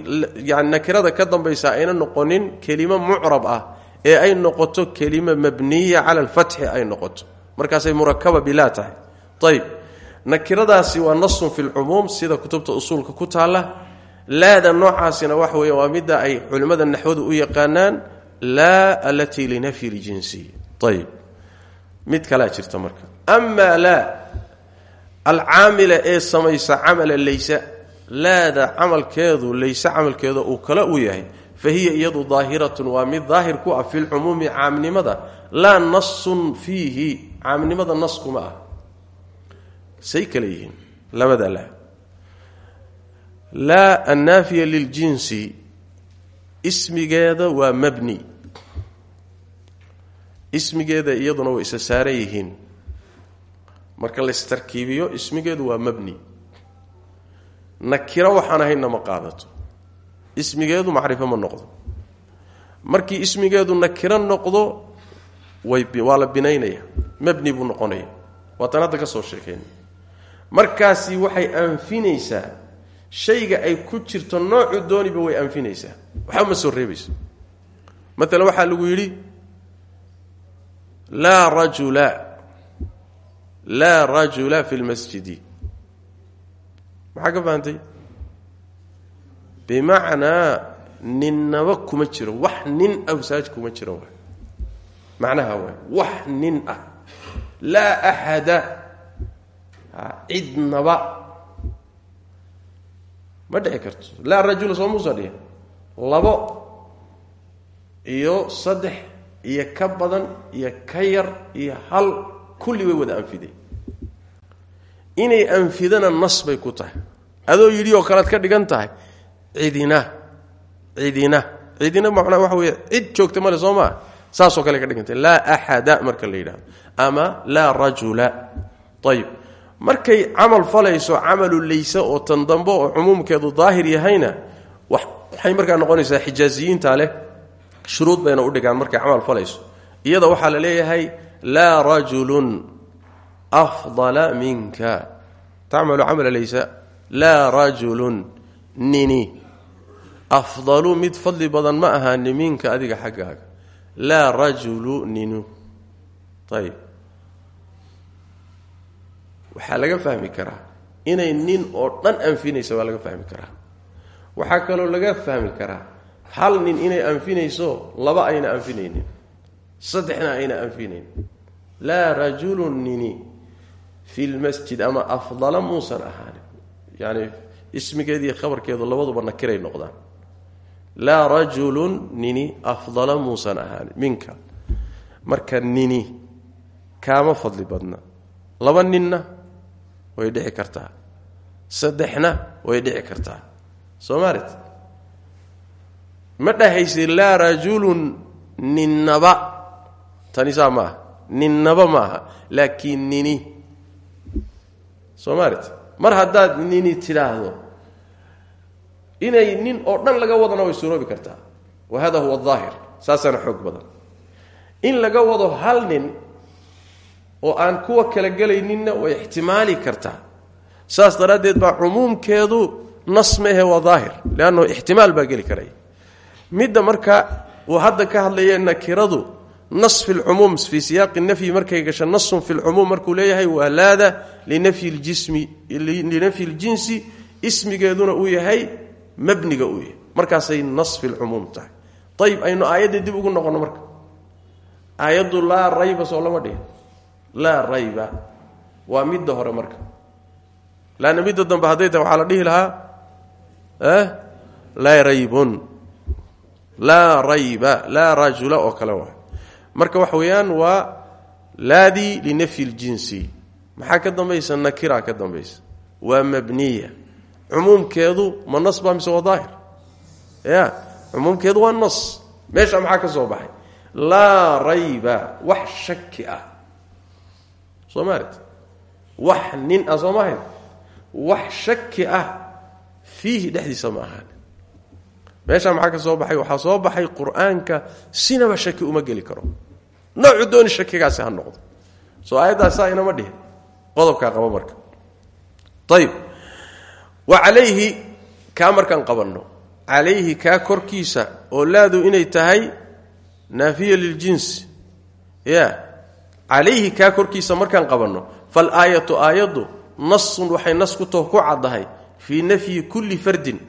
yani nakirada ka dambaysa ayna noqonin kelimo mucrab ah ee ay noqoto kelima mabniya cala alfatxi ay noqoto. Markaasay murakaba bilaa tahay. Ayb nakiradaasi waa nasun fi lcumuum sida kutubta usuulka ku taalla laada noocaasina waxa weeye waa midda ay culimmada naxwadu u yaqaanaan laa alatii linafyi ljinsi. Ayb mid kalaa jirta marka. Amaa laa alcaamila ee samaysa camala laysa laada camalkeedu layse camalkeeda uu kale u yahay fa hiya iyadu daahiratun waa mid daahir ku ah fi lcumuumi caamnimada laa nasun fiihi caamnimada nas kuma ah. Say kale yihiin labada laa laa annaafiya liljinsi ismigeeda waa mabni. Ismigeeda iyaduna way isa saaran yihiin. Marka laistarkiibiyo ismigeedu waa mabni. Nakiro waxaan ahaynna ma qaadato. Ismigeedu macrifo ma noqdo. Markii ismigeedu nakiro noqdo waa la binaynaya. Mabni buu noqonaya. Waatan hadda ka soo sheekeyna markaasi waxay anfinaysaa shayga ay ku jirto noocu dooniba way anfinaysaa. Waxba ma soo reebayso. Maalan waxaa lagu yidhi laa rajula laa rajula fi lmasjidi maxaa ka fahantay bimacnaa ninnaba kuma jiro wax nin ah masaaj kuma jiro. Waay macnaha waay wax nin ah. Laa axada cidnaba ma dhici karto. Laa rajula soo muusa labo iyo saddex iyo ka badan iyo ka yar iyo hal kulli way wada anfiday inay anfidana nas bay ku tahay. Adoo yidhi oo kalead ka dhigan tahay cidina cidina cidina macnaa waxa weeye cid joogta male soo maa saasoo kale ka dhigantay laa axada marka la yidhahdo ama laa rajula. Ayib markay camal falayso camalu layse oo tan dambe oo cumuumkeedu daahir yahayna waxay markaa noqonaysaa xijaaziyiinta leh. Shuruud bayna u dhigaan markay camal falayso. Iyada waxaa la leeyahay laa rajulun afdala minka. Tacmalu camala laysa laa rajulun nini. Afdalu mid fadli badan ma ahaani minka adiga xaggaaga. Laa rajulu ninu. Ayib waxaa laga fahmi karaa. Inay nin oo dhan anfinayso waa laga fahmi karaa. Waxaa kaloo laga fahmi karaa. Hal nin inay anfinayso laba ayna anfinaynin. Saddexna ayna anfinaynin. Laa rajulun nini fi lmasjid ama afdala muusan ahaanin. Yani ismigeediiyo khabarkeedu labaduba nakiray noqdaan. Laa rajulun nini afdala muusan ahaanin. Minka. Marka nini kaama fadli badna. Laba ninna way dhici kartaa. Saddexna way dhici kartaa. Soo maalit ma dhahaysid laa rajulun ninnaba tani saa maaha ninnaba maaha laakiin nini. Soo maalit mar haddaad nini tidhaahdo inay nin oo dhan laga wadana way suroobi kartaa. Wa hada huwa aahir saasaana xoog badan. In laga wado hal nin oo aan kuwa kala gelayninna way ixtimaali kartaa. Saas daraaddeed baa cumuumkeedu nas maehe waa daahir leanno ixtimaal baa geli karaya midda marka uu hadda ka hadlaya nakiradu nas fi lcumuum fii siyaaqi nafyi markay gasho nasun fi lcumuum markuu leeyahay waa laada linafyi ljismi linafyi ljinsi ismigeeduna uu yahay mabniga uu yahay. Markaasay nas fi lcumuum tahay. Ayib aynu aayadda dib ugu noqonno marka. Aayaddu laa rayba soo lama dhihin laa rayba. Waa midda hore marka. Laanna midda dambe hadday tahay la dhihi lahaa laa raybun. Laa rayba laa rajula oo kale waay. Marka waxa weeyaan waa laadii linafyi ljinsi. Maxaa ka dambaysa? Nakira ka dambaysa. Waa mabniya. Cumuumkeedu ma nas baa mise waa daahir? Ya cumuumkeedu waa nas. Meesha maxaa ka soo baxay? Laa rayba. Wax shaki ah soo maalit wax nin ah wax shaki ah fiihi dhexdiisa ma ahaan maxaa soo baxay? Waxaa soo baxay qur'aanka sinaba shaki uma geli karo. Noocu dooni shakigaasi ha noqdo. Soo aayaddaas saa inama dhihin qodobkaa qaba marka. Ayib wa calayhi kaa markaan qabanno. Calayhi kaa korkiisa oo laadu inay tahay naafiya liljinsi ya calayhi kaa korkiisa markaan qabanno faalaayatu aayaddu nasun waxay nas ku too ku caddahay fii nafyi kulli fardin.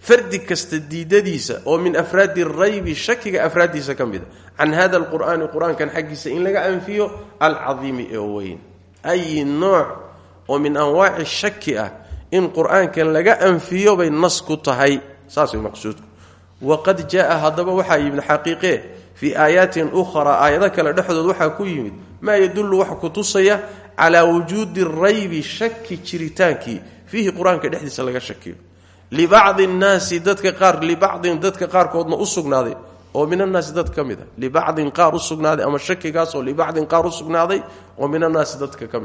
Fardi kasta diidadiisa oo min afraadi raybi shakiga afraaddiisa ka mida can hada alqur'aani qur'aankan xaggiisa in laga anfiyo alcadiimi ee weyn. Ayi nooc oo min anwaaci shaki ah in qur'aankan laga anfiyo bay nas ku tahay saas way maqsuudku. Waqad jaa haddaba waxaa yimid xaqiiqee fii aayaatin ukhraa aayado kale dhexdood waxaa ku yimid maa yadullu waxa ku tusaya calaa wujuudi raybi shaki jiritaankii. Fiihi qur'aanka dhexdiisa laga shakiyo. Libacdi nnaasi dadka qaar libacdin dadka qaarkoodna u sugnaaday oo min annaasi dad ka mid a. Libacdin qaar u sugnaaday ama shakigaasoo libacdin qaar u oo min annaasi dadka ka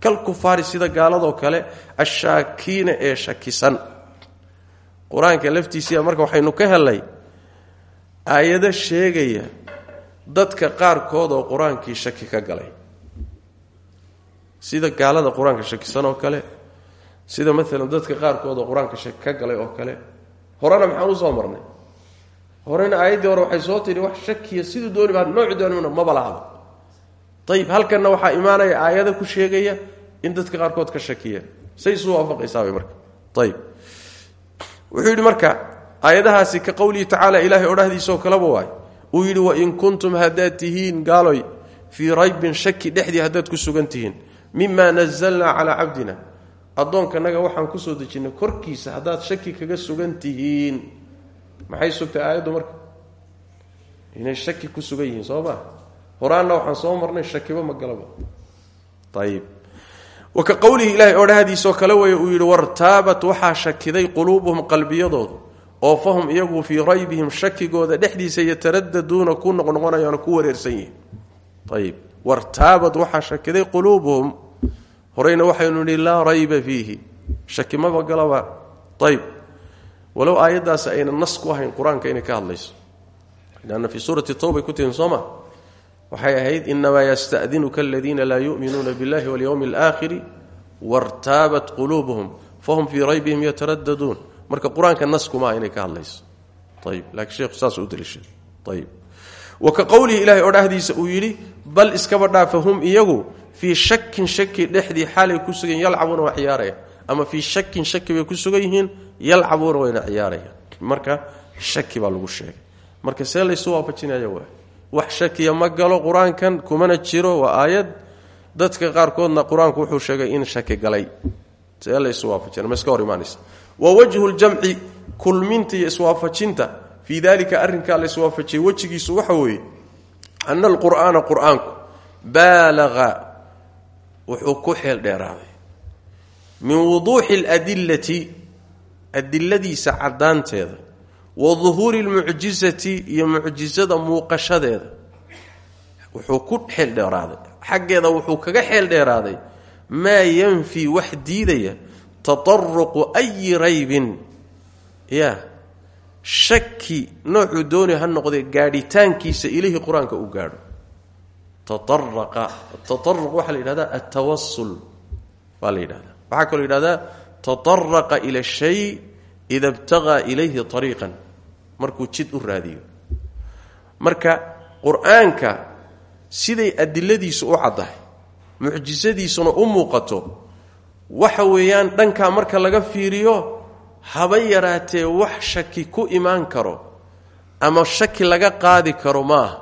kal kufaari sida gaaladoo kale ashaakiina ee shakisan. Qur'aanka marka waxaynu ka helnay aayado sheegaya dadka qaarkood oo qur'aankii shaki ka galay. Sida gaalada qur'aanka shakisan oo kale sida maalan dadka qaarkood oo qur'aanka shaki ka galay oo kale horena maxaan u soo marnay? Horena aayaddii hore waxay soo tidhi wax shakiya siduu dooni baa nooci doonimna maba lahaba ayib halkanna waxaa imaanaya aayado ku sheegaya in dadka qaarkood ka shakiyeen say isu waafaqaysaabay marka. Ayib wuxuu yidhi aayadahaasi ka qowlihi tacaala ilaahay odhahdiisaoo kaleba waay. Uu yidhi wain kuntum haddaad tihiin gaaloy fii raybin shaki dhexdii haddaad ku sugan tihiin mima nazalnaa calaa cabdina addoonkanaga waxaan ku soo dejinnay korkiisa haddaad shaki kaga sugan tihiin. Maxay sugtay aayaddu marka? Inay shaki ku sugan yihiin soo maa horaanna soo marnay shakiba ma galaba. Ayib wa ka qowlihi ilaahay odhahdiisoo kale weeye uu yidhi wartaabat waxaa shakiday quluubuhum qalbiyadoodu oo fahum iyagu fii raybihim shakigooda dhexdiisa yataradaduuna ku noqnoqonayaano ku wareersan yihiin. Ayib wartaabad waxaa shakiday quluubuhum. Horeyna waxaynu nihi laa rayba fiihi. Shaki maba galaba ayb walow aayaddaasi ayna nas ku ahayn qur'aanka ka hadlayso. Lanna fii suurati towbay ku tihin sooma. Waxay ahayd inamaa yastadinuka aladiina laa yuminuuna biاllahi walyowmi اlaakhiri wartaabat quluubuhum. Fahum fii raybihim marka qur'aanka nas kuma ah inay ka hadlayso. Ayb laakiin sheekhu saasuu u daliishay. Ayb wa ka qowlihi ilahay odhahdiisa uu yidhi bal iskaba dhaafa iyagu fii shakin shaki dhexdii xaalay ku sugan yalcabuuna waa ciyaaraya. Ama fii shakin shaki bay ku sugan yihiin yalcabuuna wayna ciyaarayaan. Marka shaki baa lagu sheegay. Marka see laysu waafajinaya waa wax shakiya ma galo qur'aankan kumana jiro waa aayad. Dadka qaarkoodna qur'aanku wuxuu sheegay in shaki galay. See laysu waafajina ma hor imaanaysa wa wajhu ljamci kulminta iyo iswaafajinta. Fii dalika arrinkaa la iswaafajiyey wejigiisu waxa weeye ana alqur'aana qur'aanku baalaqa wuxuu ku xeel dheeraaday. Min wuduuxi aladillati adiladiisa caddaanteeda wa duhuuri lmucjizati iyo mucjizada muuqashadeeda wuxuu ku xeeldheeraaday xaggeeda wuxuu kaga xeel dheeraaday maa yanfii wax diidaya tataruqu ayi raybin. Ya. Shaki noocuu doonay ha noqdee gaadhitaankiisa ilihii qur'aanka u gaadho. Taaraqa tataruq waxaa la yidhahdaa altawasul waa la yidhahdaa. Waxaa kaloo yidhahdaa tataraqa ila shay ida btagaa ilayhi ariiqan markuu jid u raadiyo. Marka qur'aanka siday adiladiisu u caddahay mucjisadiisuna u muuqato waxa weeyaan dhankaa marka laga fiiriyo haba yaraatee wax shaki ku imaan karo ama shaki laga qaadi karo maaha.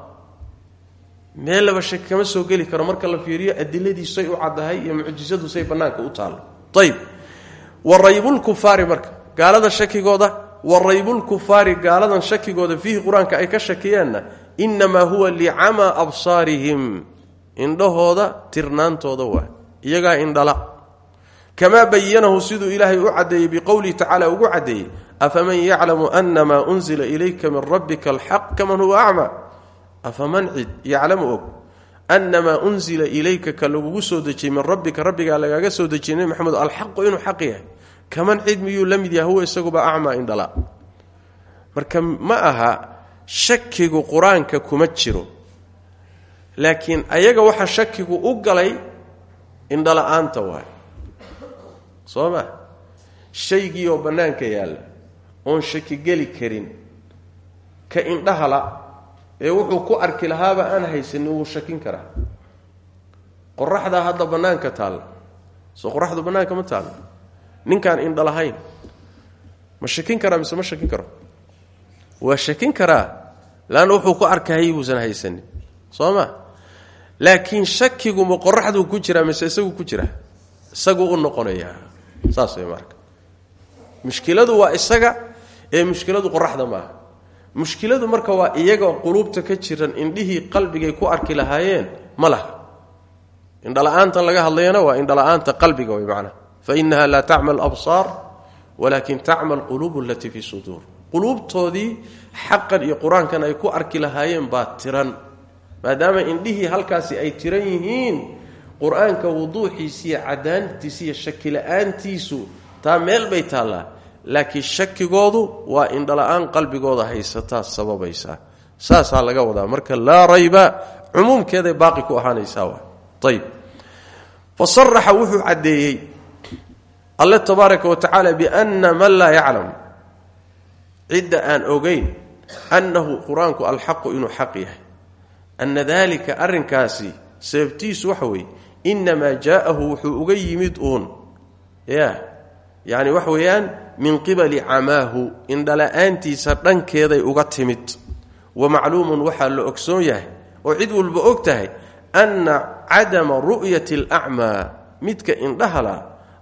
Meellaba shaki kama soo geli karo marka la fiiriyo adiladiisay u caddahay iyo mucjisadu say bannaanka u taallo ayb wa raybulkufaari marka gaalada shakigooda wa raybulkufaari gaaladan shakigooda fiihi qur'aanka ay ka shakiyeenna innamaa huwa licamaa absaarihim. Indhahooda tirnaantooda waa iyagaa indhala kamaa bayanahu siduu ilaahay u caddeeyey biqowlihi tacaala ugu caddeeyey afaman yaclamu anamaa unzila ilayka min rabbika alxaq kaman huwa acmaa afaman cid yaclamu og anamaa unzila ilayka ka lagugu soo dejiyey min rabbika rabbigaa lagaaga soo dejiyey nebi maxamed alxaqu inuu xaq yahay. Kaman cid miyuu la mid yahay huwa isaguba acmaa indhala marka ma aha shakigu qur'aanka ayaga waxa shakigu u galay indhala-aanta soo ma shaygii oo bannaanka oon shaki geli karin ka indhahala ee wuxuu ku arki lahaaba aan haysanin wuu shakin karaa. Qoraxdaa hadda bannaanka taalla soo qoraxdu bannaanka ma taalla ninkaan indhalahayn ma shakin karaa mise ma shakin karo? Waa shakin karaa laanna wuxuu ku arkahayy buusan haysanin soo ma laakiin shakigu ma qoraxduu ku jiraa mise isagu ku jira? Isaguu u noqonayaa saas way marka. Mushkiladu waa isaga ee mushkiladu qoraxda maaha. Mushkiladu marka waa iyaga quluubta ka jiran indhihii qalbigay ku arki lahaayeen ma laha. Indhala-aantan laga hadlayana waa indhala-aanta qalbiga way macnaha fa inaha laa tacma absaar walaakin tacma alquluubu alatii fi suduur. Quluubtoodii xaqan iyo qur'aankan ay ku arki lahaayeen baa tiran. Maadaama indhihii halkaasi ay tiran yihiin qur'aanka wuduuxiisiiyo cadaantiisiiyo shaki la'aantiisu taa meel bay taallaa. Laakiin shakigoodu waa indhala-aan qalbigooda haysataa sababaysaa saasaa laga wadaa. Marka laa rayba cumuumkeeday baaqi ku ahaanaysaa ayb fa saraxa wuxuu caddeeyey alle tabaaraka wa tacaala biana man laa yaclam. Cidda aan ogeyn annahu qur'aanku alxaqu inuu xaq yahay. Ana dalika arrinkaasi sababtiisu waxa weeye inamaa jaa'ahu wuxuu uga yimid uun ya yacni waxa weeyaan min qibali camaahu indhala-aantiisa dhankeeday uga timid wa macluumun waxaa la ogsoon yahay oo cid walba og tahay anna cadama ru'yati alacmaa midka indhahala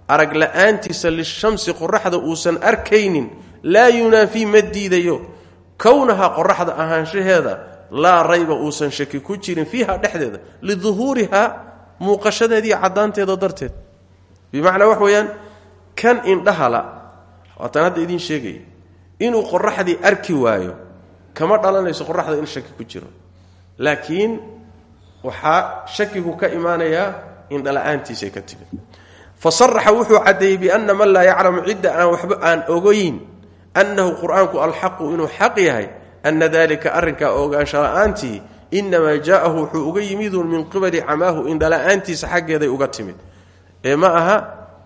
arag la'aantiisa lishamsi qoraxda uusan arkaynin laa yunaafii ma diidayo kownaha qoraxda ahaanshaheeda laa rayba uusan shaki ku jirin fiiha dhexdeeda liduhuuriha muuqashadeediiyo caddaanteeda darteed. Bimacnaa wax weeyaan kan indhahala waataan hadda idiin sheegaya inuu qoraxdii arki waayo kama dhalanayso qoraxda in shaki ku jiro. Laakiin waxaa shakigu ka imaanayaa indhala-aantiisay ka timid. Fa saraxa wuxuu caddeeyey biana man laa yaclamu cidda aan waxba aan ogayn annahu qur'aanku alxaqu inuu xaq yahay ana dalika arrinkaa ogaansha la'aantii inamaa jaa'ahu wuxuu uga yimidun min qibali camaahu indhala-aantiisa xaggeeday uga timid ee ma aha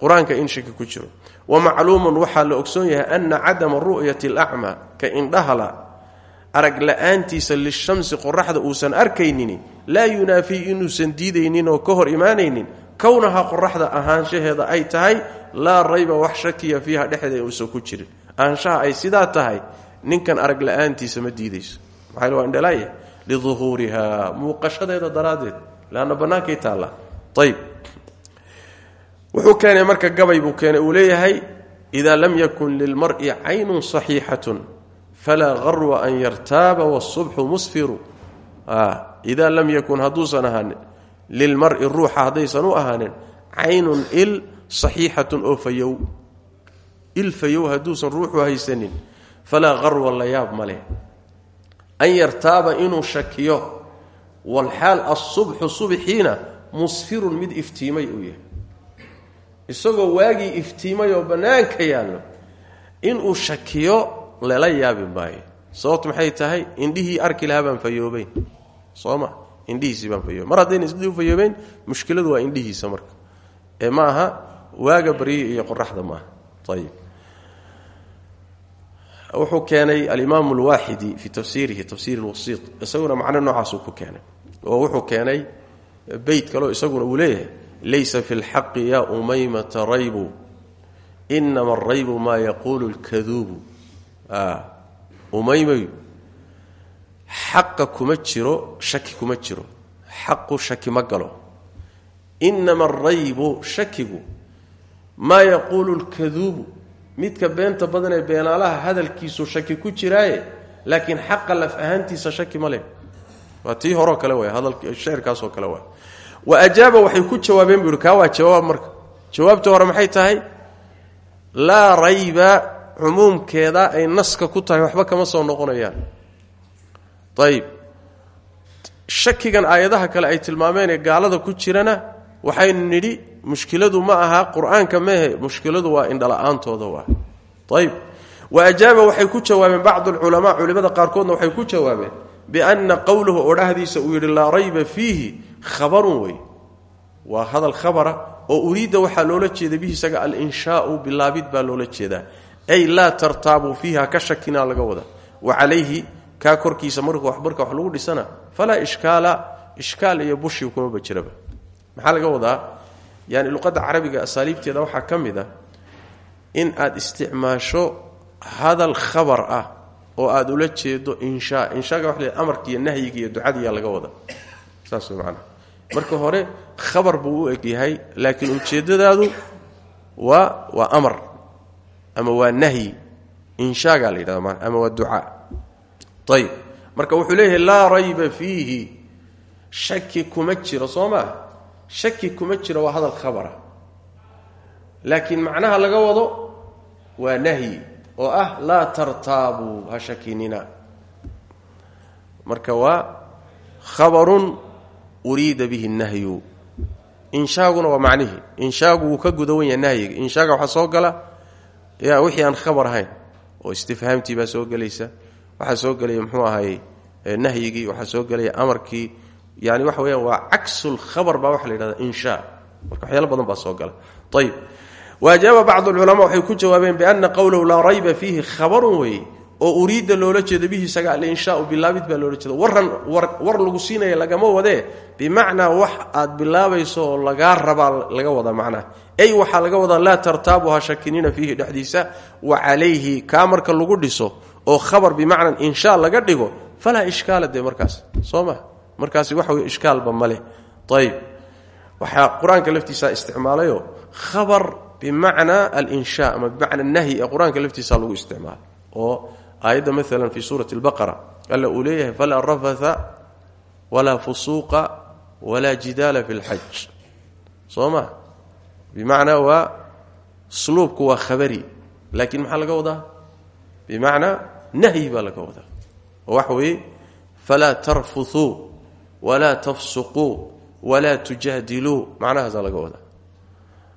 qur'aanka in shaki ku jiro wa macluumun waxaa la ogsoon yahay ana cadama ru'yati alacmaa ka indhahala arag la'aantiisa lishamsi qoraxda uusan arkaynin laa yunaafii inuusan diidaynin oo ka hor imaanaynin kownaha qoraxda ahaanshaheeda ay tahay laa rayba wax shakiya fiiha dhexdeeda uusan ku jirin ahaanshaha ay sidaa tahay ninkan arag la'aantiisa ma diidayso maxaa waa liduhuuriha muuqashadeeda daraaddeed leanna bannaankay taallaa ayb wuxuu keenay marka gabay buu keenay uu leeyahay idaa lam yakun lilmar'i caynun saxiixatun falaa garwa an yartaaba wاsubxu musfiru idaa lam yakun hadduusan ahaanin lilmari ruuxa haddaysan u ahaanin caynun il saxiixatun oo fayow il fayow hadduusan ruuxu haysanin falaa qarwa la yaab an yartaaba inuu shakiyo walxaal asubxu subxiina musfirun mid iftiimay uu yahay. Isagoo waagii iftiimay oo bannaanka yaallo inuu shakiyo lala yaabi maayo sababtu maxay tahay? Indhihii arki lahaa baan fayoobeyn soo ma? Indhihiisii baan fayooben mar haddayna isdii u fayoobeyn mushkiladu waa indhihiisa marka. Ee ma aha? Waaga barye iyo qoraxda maaha ayib wuxuu keenay alimaam alwaaxidi fii tafsiirihi tafsiir lwasiit isaguna macno noocaasuu ku keenay. Oo wuxuu keenay beyt kaleo isaguna uu leeyahay laysa fi lxaqi ya umaymata raybu inama araybu maa yaquulu lkaduubu umaymayu xaqa jiro shaki kuma jiro. Xaqu shaki ma galo. Inama araybu shakigu maa yaquulu lkaduubu midka beenta badan ee beenaalaha hadalkiisu shaki ku jiraaye laakiin xaqa laf ahaantiisa shaki ma leh. Waa tii horeo kale way hadalshecirkaasoo kale waay. Wa ajaaba waxay ku jawaabeen buu waa jawaab marka. Jawaabta hore maxay tahay? Laa rayba cumuumkeeda ay naska ku tahay waxba kama soo noqonayaan. Ayib shakigan aayadaha kale ay tilmaameen ee gaalada ku jirana waxaynu nidhi mushkiladu ma aha qur'aanka mehe mushkiladu waa indhala-aantooda waa. Ayib wa ajaaba waxay ku jawaabeen bacdu alculamaa culimada qaarkoodna waxay ku jawaabeen bianna qowlahu odhahdiisa uu yidhi laa rayba fiihi khabarun wey waa hadal khabara oo uriidda waxaa loola jeeda bihi isaga alinshaau bilaabid baa loola jeedaa. Ay laa tartaabuu fiiha ka shakinaa laga wada. Wa calayhi kaa korkiisa marka marka wax lagu dhisana falaa ishkaala ishkaal iyo bushi kumaba jiraba maxaa laga wadaa? Yani luqadda carabiga asaaliibteeda waxaa ka mid a in aad isticmaasho hadal khabar ah oo aad ula jeedo inshaa. Inshaaga wa la amarka iyo nahyiga iyo laga wada saas macanaha marka hore khabar buu u eg yahay laakiin ujeeddadaadu waa waa amar ama waa nahyi inshaagaa la ama waa ducaa. Ayib marka wuxuu leeyahay laa rayba fiihi. Shaki kuma jiro soo maa shaki kuma jiro waa hadal khabara. Laakiin macnaha laga wado waa nahyi oo ah laa tartaabuu ha shakinina marka waa khabarun uriida bihi nahyu. Inshaaguna waa macnihii inshaagu ka gudawan yahay nahyiga. Inshaaga waxaa soo gala. Yaa wixii aan khabar ahayn oo istifhaamtii baa soo gelaysa. Waxaa soo gelaya muxuu ahay nahyigii waxaa soo gelaya amarkii yani waxa weyaan waa cagsulkhabar baa waxa la yidhahda inshaa marka waxyaalo badan baa soo gala. Ayib waajaaba bacdu alculamaa waxay ku jawaabeen biana qowlahu laa rayba fiihi khabarun weeye oo uriidda loola jeedo bihi isaga alinshaau bilaabid baa loola jeeda waran war lagu siinaya lagama wadee bimacnaa wax aad bilaabayso oo lagaa rabaa laga wada macnaha ay waxaa laga wadaa laa tartaabuha shakinina fiihi dhexdiisa wa calayhi kaa marka lagu dhiso oo khabar bimacna inshaa laga dhigo falaa ishkaala dee markaas. Soo ma markaasi waxa wey ishkaalba maleh ayib waxaa qur'aanka isticmaalayo khabar bimacnaa alinshaa ama bimacna nahyi ee qur'aanka laftiisaa lagu isticmaala oo aayadda maalan fii suurati albaqara alla uu leeyahay rafatha walaa fusuuqa walaa jidaala fi lxaj soo ma? Bimacnaa waa sluubku waa khabari laakiin maxaa laga wadaa? Bimacnaa nahyi baa laga wadaa. Oo waxa weeye walaa tafsuquu walaa tujahdiluu macnahaasaa laga wadaa.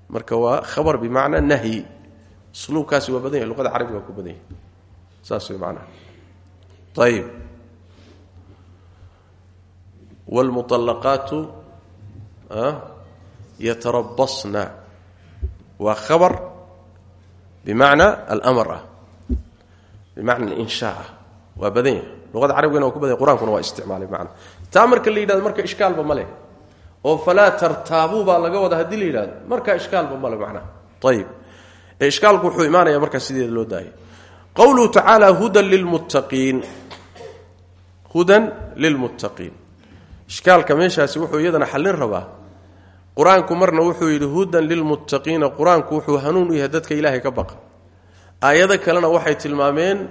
Marka waa khabar bimacnaa nahyi sluubkaasi waa badan luqada carabiga ku badan yahy saas way macnaha. Ayib wاlmuطalaqaatu yatarabasna. Waa khabar bimacna almar ah. Bimacna alinshaa ah. Waa badan yahay. Luqada carabigana ku badan yahy waa isticmaalay macna taa marka la yidhahdo marka ishkaalba ma oo falaa tartaabuu baa laga wada haddii la yidhahdo. Marka ishkaalba male macnaha ayib ishkaalku wuxuu imaanaya markaa sideeda loo daayay qowluhu tacaala hudan lilmuttaqiin. Hudan lilmuttaqiin. Ishkaalka meeshaasi wuxuu iyadana xallin rabaa. Qur'aanku marna wuxuu yidhi hudan lilmuttaqiina. Qur'aanku wuxuu hanuun u yahay dadka ilaahay ka baqa. Aayado kalena waxay tilmaameen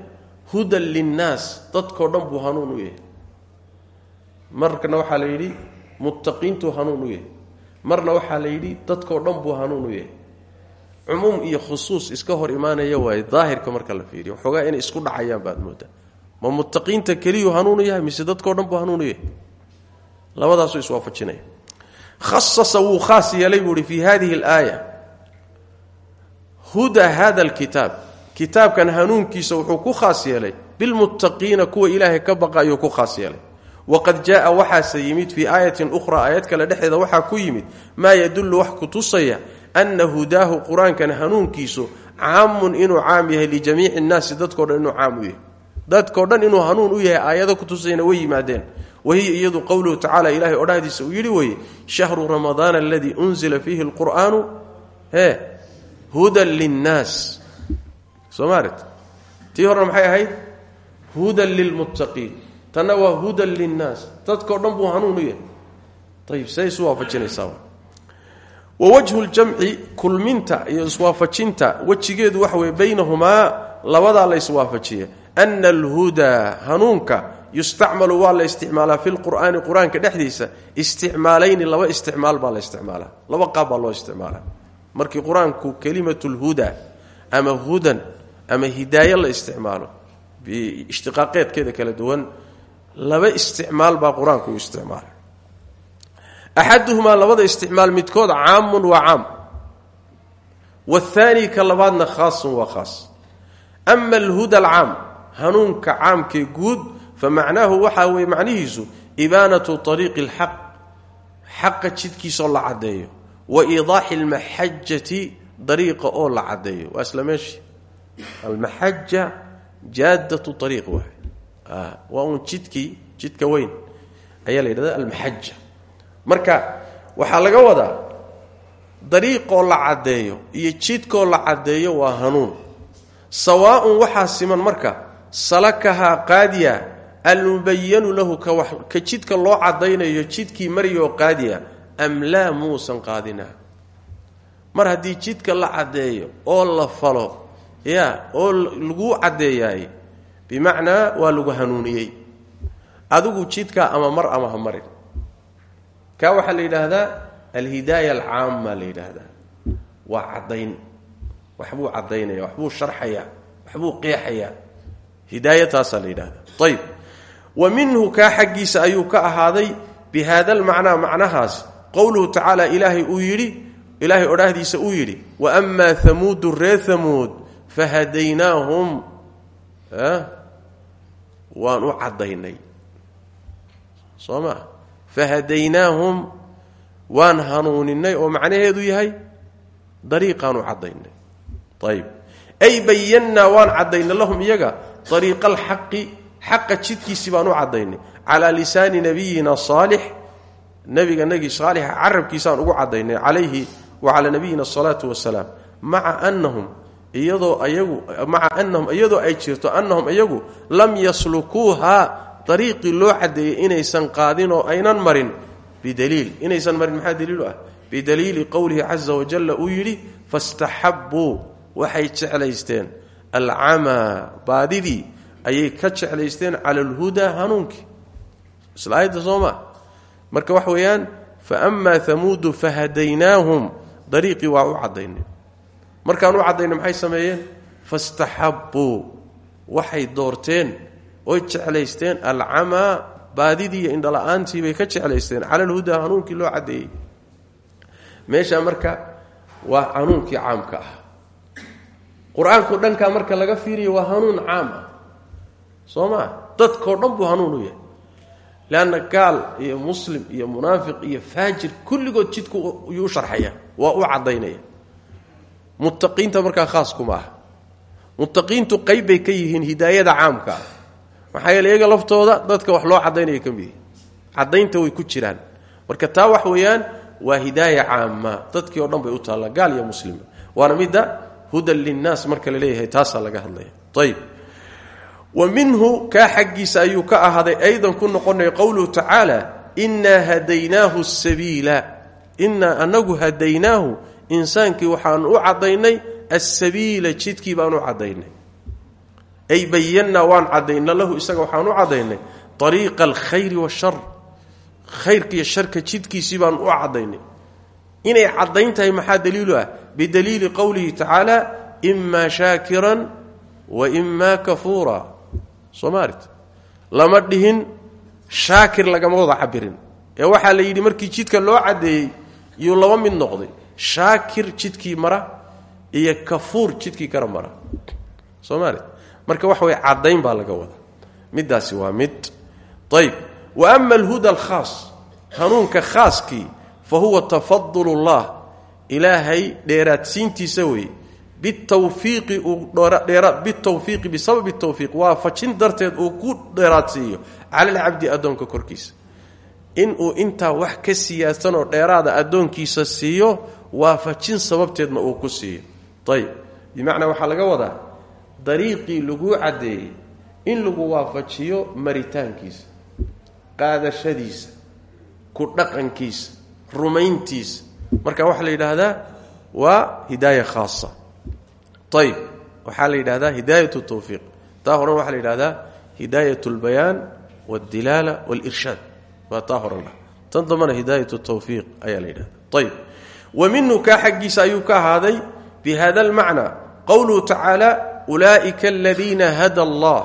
hudan linnaas. Dadkao dhan buu hanuun u yahay markana waxaa la yidhi muttaqiintuu hanuun u yahay marna waxaa la yidhi dadkao dhan buu hanuun u yahay cumuum iyo khusuus iska hor imaanaya waaye daahirka marka la fiiriyo waxoogaa inay isku dhacayaan baad moodaa. Ma muttaqiinta keliyuu hanuunu yahay mise dadkao dhan buu hanuunu yahay labadaasuu iswaafajinaya khasasa wuu khaas yeelay buu uhi fii hadihi alaaya. Huda hada alkitaab kitaabkan hanuunkiisa wuxuu ku khaas yeelay. Bilmuttaqiina kuwa ilaahay ka baqa ayuu ku khaas yeelay waqad jaaa waxaase yimid fii aayatin ukhraa aayad kale dhexdeeda waxaa ku yimid maa yadullu wax ku tusaya ana hudaahu qur'aankan hanuunkiisu caamun inuu caam yahay lijamiici nnaasi dadkao dhan inuu caam u yahay dadkao dhan inuu hanuun u yahay aayado ku tusayna way yimaadeen wahiya iyadu qowluhu tacala ilaahay odhahdiisa uu yidhi weeye shahru ramadaana aladii unzila fiihi alqur'aanu e hudan linnaas soo tanna waa hudan linnaas dadkao dhan buu hanuun u yahay. Ayib say isu waafajinaysaa wa. Wajhu ljamci kulminta iyo iswaafajinta wejigeedu waxa weye baynahumaa labadaa la yswaafajiya ana alhudaa hanuunka yustacmalu waa la isticmaalaa fi lqur'aani qur'aanka dhexdiisa. Isticmaalayni laba isticmaal baa la isticmaalaa. Laba qaab loo isticmaalaa. Markii qur'aanku kelimatu ama hudan ama hidaaye la isticmaalo ishtiqaaqeedkeeda kala duwan laba isticmaal baa qur'aanku u isticmaala axaduhumaa labada isticmaal midkood caamun waa caam. waathaani ka labaadna khaasun waa khaas. ama alhuda alcaam hanuunka caamkee guud fa macnaahu waxaa weeye macnihiisu ibaanatu ariiqi alxaq xaqa jidkiisaoo la caddeeyo wa iidaaxi almaxajati dariiqa oo la caddeeyo. Waa isla meeshii almaxaja jaadatu ariiq waay waa uun jidkii jidka weyn. Ayaa la yidhahda almaxaja marka waxaa laga wadaa dariiqoo la caddeeyo iyo jidkoo la caddeeyo waa hanuun. Sawaaun waxaa siman marka salakahaa qaadiya almubayanu lahu ka jidka loo caddaynayo jidkii maryaoo qaadiya am laa muusan qaadina mar haddii jidka la caddeeyo oo la falo ya oo laguu caddeeyaay bimacnaa waa lagu hanuuniyey. Adigu jidkaa ama mar ama ha marin. Kaa waxaa la yidhaahdaa alhidaaya alcaama la yidhaahdaa waa caddayn. Waxbuu caddaynaya waxbuu sharxayaa waxbuu qeexayaa. Hidaaya taasaa la yidhahdaa ayb wa minhu kaa xaggiisa ayuu ka ahaaday bi haada almacnaa macnahaas. Qowluhu tacaala ilaahay uu yidhi ilaahay odhaahdiisa uu yidhi wa amaa hamuudu reer hamuud fahadaynaahum waan u caddaynay. Soo maa fahadaynaahum waan hanuuninay oo macnaheedu yahay dariiqaan u caddaynay. Ayb ay bayannaa waan caddaynay lahum iyaga ariiqa alxaqi xaqa jidkiisii baan u caddaynay. Calaa lisaani nabiyina saalix nabiga nagi saalixa carabkiisaan ugu caddaynay calayhi wa calaa nabiyina asalaatu wasalaam iyadoo ayagu maca annahum iyadoo ay jirto annahum iyagu lam yaslukuuhaa dariiqii loo caddeeyey inaysan qaadin oo aynan marin bidaliil. Inaysan marin maxaa daliilu ah? Bidaliili qowlihi caza wajalla uu yidhi fastaxabbuu waxay jeclaysteen. Alcamaa baadidii ayay ka jeclaysteen cala alhudaa hanuunkii isla aayadda soo maa marka waxa weeyaan fa amaa hamuudu fahadaynaahum dariiqii waa u caddaynay markaan u caddaynay maxay sameeyeen? Fastaxabbuu waxay doorteen oy jeclaysteen alcamaa baadidii iyo indhala-aantii bay ka jeclaysteen. Cala alhudaa hanuunkii loo caddeeyey meeshaa marka waa hanuunkii caamka ah. Qur'aanku dhankaa marka laga fiiriyo waa hanuun caam ah. Soo maa dadkao dhan buu hanuun u yahay. Leanna gaal iyo muslim iyo munaafiq iyo faajir kulligood jidku yuu u sharxaya waa u caddaynaya muttaqiinta markaa khaas kuma ah muttaqiintu qayb ka yihiin hidaayada caamka. Ah maxaa laftooda dadka wax loo caddaynaya ka mid yihi caddaynta way ku jiraan. Marka taa wax weeyaan waa hidaaya caama dadkii o dhan bay u taallaa gaal iyo muslimba waana midda hudan linnaas marka la leeyahay taasaa laga hadlaya. Ayb wa minhu kaa xaggiisa ayuu ka ahaaday aydan ku noqonaya qowluhu tacaala innaa hadaynaahu sabiila insaankii waxaanu u caddaynay asabiila jidkii baanu u caddaynay. Ay bayannaa waan caddayna lahu isaga waxaan u caddaynay. Ariiqa alkhayri washar khayrka iyo sharka jidkiisii baanu u caddaynay. Inay caddayn tahay maxaa daliilu ah? Bidaliili qowlihi tacaala imaa shaakiran wa imaa kafuura. Soomaalit lama dhihin shaakir lagama wada cabirin. Ee waxaa la yidhi markii jidka loo caddeeyey yuu laba mid noqday shaakir jidkii mara iyo kafuur jidkii kara mara. Soomaalit marka waxa way caddayn baa laga wada middaasi waa mid. Ayb wa ama alhuda alkhaas hanuunka khaaskii fa huwa tafadul ullah ilaahay dheeraadsiintiisa weeye. Bitawfiiqi bitawfiiqi bisababi tawfiiq. Waafajin darteed uu ku dheeraadsiiyo cala alcabdi addoonka korkiisa. Inuu intaa wax ka siyaadsan oo dheeraada addoonkiisa siiyo waafajin sababteedna uu ku siiyo ayb bimacnaa waxaa laga wadaa dariiqii laguu caddeeyey in lagu waafajiyo maritaankiisa qaadashadiisa ku dhaqankiisa rumayntiisa marka waxaa la yidhaahdaa waa hidaaya khaasa ayb waxaa la yidhahdaa hidaayat tawfiiq taa horan waxaa la yidhahdaa hidaayat اlbayaan wاldilaala wاlirshaad waa taa horan tan dambana hidaayat tawfiiq ayaa la yidhahda ayb wa minhu kaa xaggiisa ayuu ka ahaaday bi hada almacna qowluhu tacaala ulaa'ika aladiina hada allah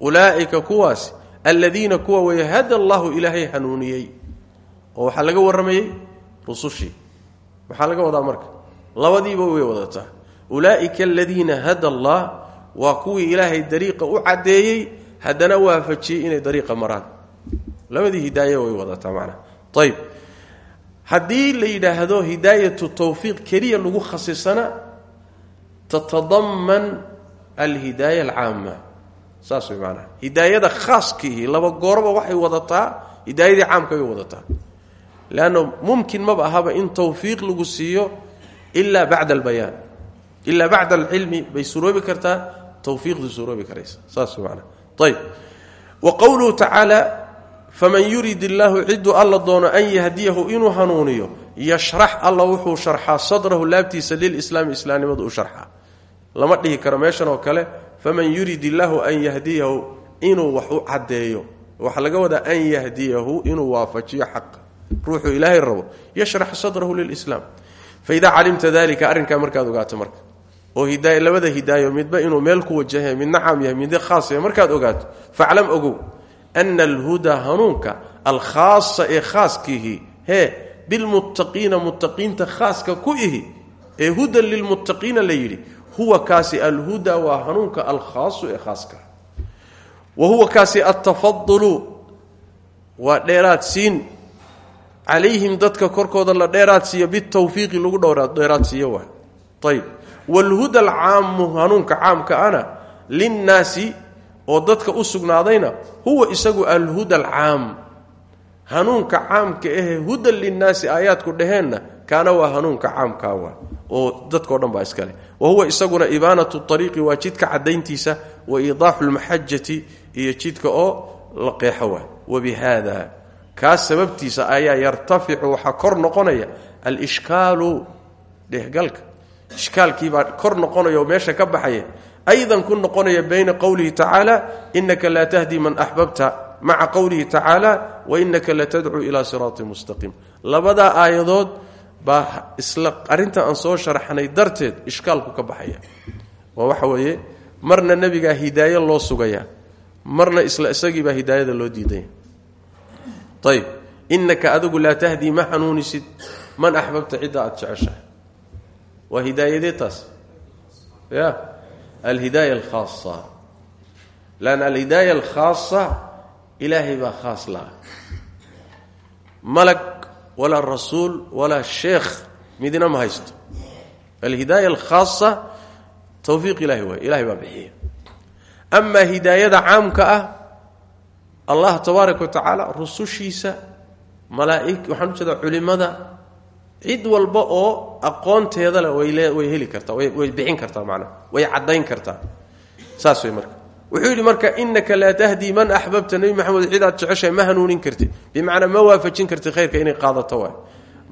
ulaa'ika kuwaasi aladiina kuwa weeye hada allahu ilaahay hanuuniyey oo waxaa laga warramayey rusushii. Maxaa laga wadaa marka labadiiba way wadataa. Ulaa'ika aladiina hada allah waa kuwii ilaahay dariiqa u caddeeyey haddana waafajiyey inay dariiqa maraan. Labadii hidaaye way wadataa macnaha ayb haddii la yidhaahdo hidaayatu tawfiiq keliya lagu khasisana tatadaman alhidaaya alcaama saas way maanaha hidaayada khaaskiihi laba gooraba waxay wadataa hidaayadii caamka way wadataa. Leanna mumkin maba ahaba in tawfiiq lagu siiyo ilaa bacda albayaan ilaa bacda alcilmi bay suroobi kartaa tawfiiqdu suroobi karaysa. Saas way maanaha ayb wa qowluhu tacaala faman yurid illaahu ciduu alla doono an yahdiyahu inuu hanuuniyo yashrax alla wuxuu sharxaa sadrahu laabtiisa lilislaami islaamnimadu u sharxaa lama dhihi karo meeshan oo kale faman yurid illaahu an yahdiyahu inuu wax u caddeeyo. Waxaa laga wadaa an yahdiyahu inuu waafajiyo xaqa ruuxuu ilaahay rabo yashrax sadrahu lilislaam faidaa calimta dalika arrinkaa markaad ogaato marka. Oo labada hidaayo midba inuu meel ku wajahay midna caam yahay midna khaas yahay markaad ogaato faclam ogow ana alhudaa hanuunka alkhaasa ee khaaskiihi hee bilmuttaqiina muttaqiinta khaaska ku ihi ee hudan lilmuttaqiina la yidhi huwa kaasi alhudaa waa hanuunka alkhaasu ee khaaska wa huwa kaasi altafadulu waa dheeraadsiin calayhim dadka korkooda la dheeraadsiiyo bitawfiiqi lagu dheeraadsiiyo waa ayb waalhuda alcaamu hanuunka caamka ana linnaasi oo dadka u sugnaadayna huwa isagu alhuda alcaam hanuunka caamka ahe hudan linnaasi aayaadku dhaheenna kaana waa hanuunka caamkaa waa oo dadkao dhan baa iskale wa huwa isaguna ibaanatu ariiqi waa jidka caddayntiisa wa iidaaxu lmaxajati iyo jidka oo la qeexo waa. Wabihaada kaas sababtiisa ayaa yartaficu waxaa kor noqonaya alishkaalu dhehgalka ishkaalkiibaa kor noqonaya oo meesha ka baxaya aydan ku noqonaya bayna qowlihi tacaala inaka laa tahdi man axbabta maca qowlihi tacaala wainaka latadcuu ilaa siraatin mustaqiim labadaa aayadood baa isla arrintan aan soo sharaxnay darteed ishkaalku ka baxaya waa waxa weeye marna nebigaa hidaaye loo sugayaa marna isla isagiibaa hidaayada loo diidaya ayb inaka adigu laa tahdii ma hanuunisid man axbabta cidda aad jeceshahay waa hidaayadee taas alhidaaya alkhaasa lanna alhidaaya alkhaasa ilaahay baa khaas laha malag walaa rasuul walaa sheekh midna ma haysto alhidaaya alkhaasa tawfiiq ilahi waay ilahay baa bixiya amaa hidaayada caamka ah allah tabaaraka wa tacaala rusushiisa malaaig waxaan u jeedaa culimada cid walba oo aqoonteeda le way heli kartaa way bixin kartaa manaa way caddayn kartaa. Saas way marka. Wuxuu yidhi marka inaka laa tahdii man axbabta nebi maxamed cid aad jeceshahay ma hanuunin kartid bimacnaa ma waafajin kartid khayrka inay qaadato waay.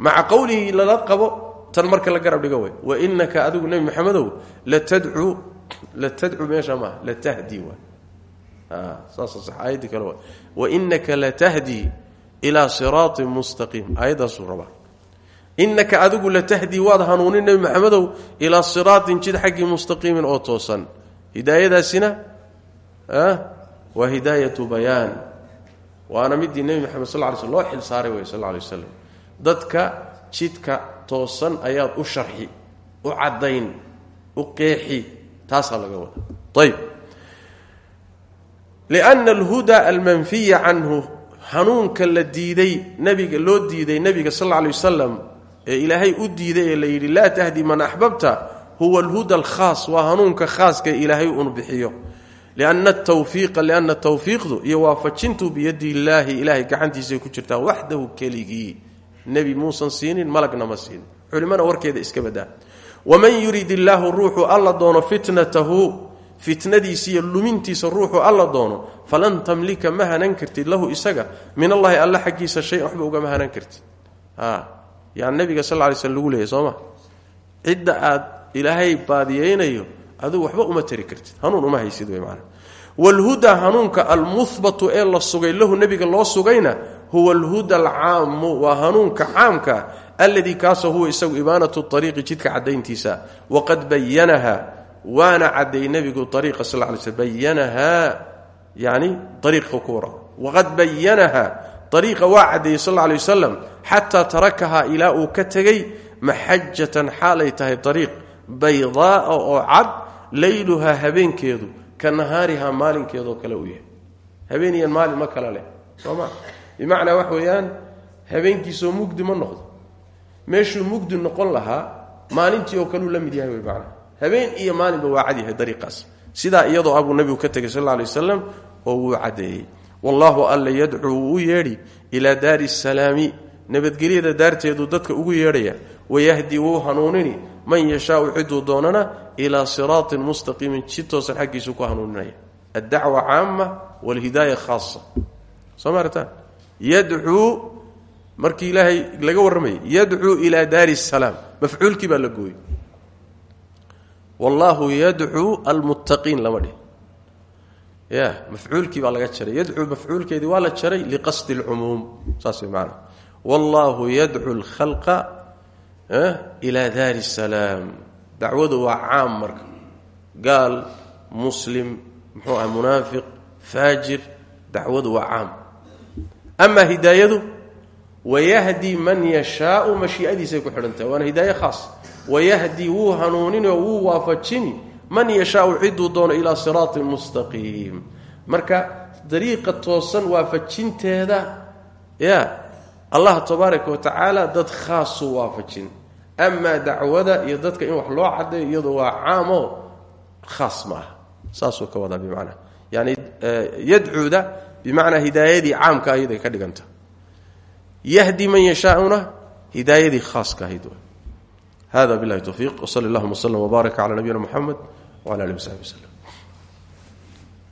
Maca qowlihii lala qabo tan marka la garab dhigo way wa inaka adigu nebi maxamedow latadcuu latadcuu meesha maaha latahdii waay. Saas aayaddii kale waay wainaka latahdii ilaa siraatin mustaqiim aayaddaasu rabaa innaka adigu latahdi waad hanuunin nebi maxamedow ilaa siraatin jid xaggii mustaqiimin oo toosan. Hidaayadaasina waa hidaayatu bayaan. Waana midii nebi maxamed sal ly sl loo xil saaray wey sal lay waslam dadka jidka toosan ayaad u sharxi u caddayn u qeexi taasaa laga wada ayb lianna alhudaa almanfiya canhu hanuunka la diiday nabiga loo diiday nebiga sal alay wasalam ee ilaahay u diiday ee la yidhi laa tahdi man axbabta huwa alhuda alkhaas waa hanuunka khaaska ilaahay un bixiyo. Lianna atawfiiqa lianna tawfiiqdu iyo waafajintu biyadi illaahi ilaahay gacantiisay ku jirtaa waxdahu keligii. Nebi muusan siinin malagna ma siinin warkeeda iska badaa. Waman yurid illaahu alla doono fitnatahu fitnadiisa iyo lumintiisa alla doono falan tamlika ma hanan kartid lahu isaga min allahi alla xaggiisa shay waxba ugama hanan kartid yani nabiga sal lay slm lagu leeyay sooma cidda aad ilaahay baadiyeynayo adigu waxba uma tari kartid. Hanuun uma haysid wey maana wlhuda hanuunka almuhbatu ee la sugay lahu nebiga loo sugayna huwa alhuda alcaamu waa hanuunka caamka alladii kaasoo huwa isagu ibaanatu ariiqi jidka cadayntiisa waqad bayanaha waana cadeeyey nebigu ariiqa sal lay sl bayanaha yani ariiqa ku wara waqad bayanaha ariiqa waa cadeeyey sal lla alay wasalam xataa tarakahaa ilaa uu ka tegey maxajatan xaalay tahay ariiq baydaaa oo cad layluhaa habeenkeedu ka nahaarihaa maalinkeedoo kale uu yahay. Habeeniyan maalin ma kala leh sooma bimacnaa wax weeyaan habeenkiisoo mugdi ma noqdo. Meeshuu mugdi noqon lahaa maalintii oo kaleu la mid yahay wey macnaa habeen iyo maalinba waa cad yahay dariiqaas. Sidaa iyadoo abuu nebigu ka tegay sal alla alay oo wuu caddeeyey wallaahu alla yadcuu wuu u yeedhi ilaa daari salaami nabadgelyada daarteedu dadka ugu yeedhaya wayahdi wuu hanuunini man yashaau ciduu doonana ilaa siraatin mustaqiimin si toosan xaggiisu ku hanuuninaya. Addacwa caama walhidaaya khaasa soo maartaan yadcuu markii ilaahay laga warramayay yadcuu ilaa daari salaam mafcuulkii baa la gooyey. Wallaahu yadcuu almuttaqiin lama ya mafcuulkii baa laga jaray. Yadcuu mafcuulkeedii waa la jaray liqasdi اlcumuum saas way maanaa wallaahu yadcu lkhalqa ilaa daari salaam dacwadu waa caam marka. Gaal muslim muxuu ah munaafiq faajir dacwadu waa caam. Amaa hidaayadu wayahdi man yashaau mashiiadiisay ku xidhantahay waana hidaaye khaas. Wayahdi wuu hanuunin oo wuu waafajini man yashaau ciduu doono ilaa siraatin marka dariiqa toosan waafajinteeda allah tabaaraka wa tacaala dad khaasuu waafajin. Amaa dacwada iyo dadka in wax loo cadeeyo iyadu waa caamo khaas ma ah saasuu ka wadaa bimacnaa. Yani yadcuuda bimacnaa hidaayadii caamka ayaday ka dhiganta. Yahdi man yashaauna hidaayadii khaaska ahayd hada billahi towfiiq wsali allahuma wslm wbaarak cala nabiyina muxamed wcala alihi wasaxbi wslem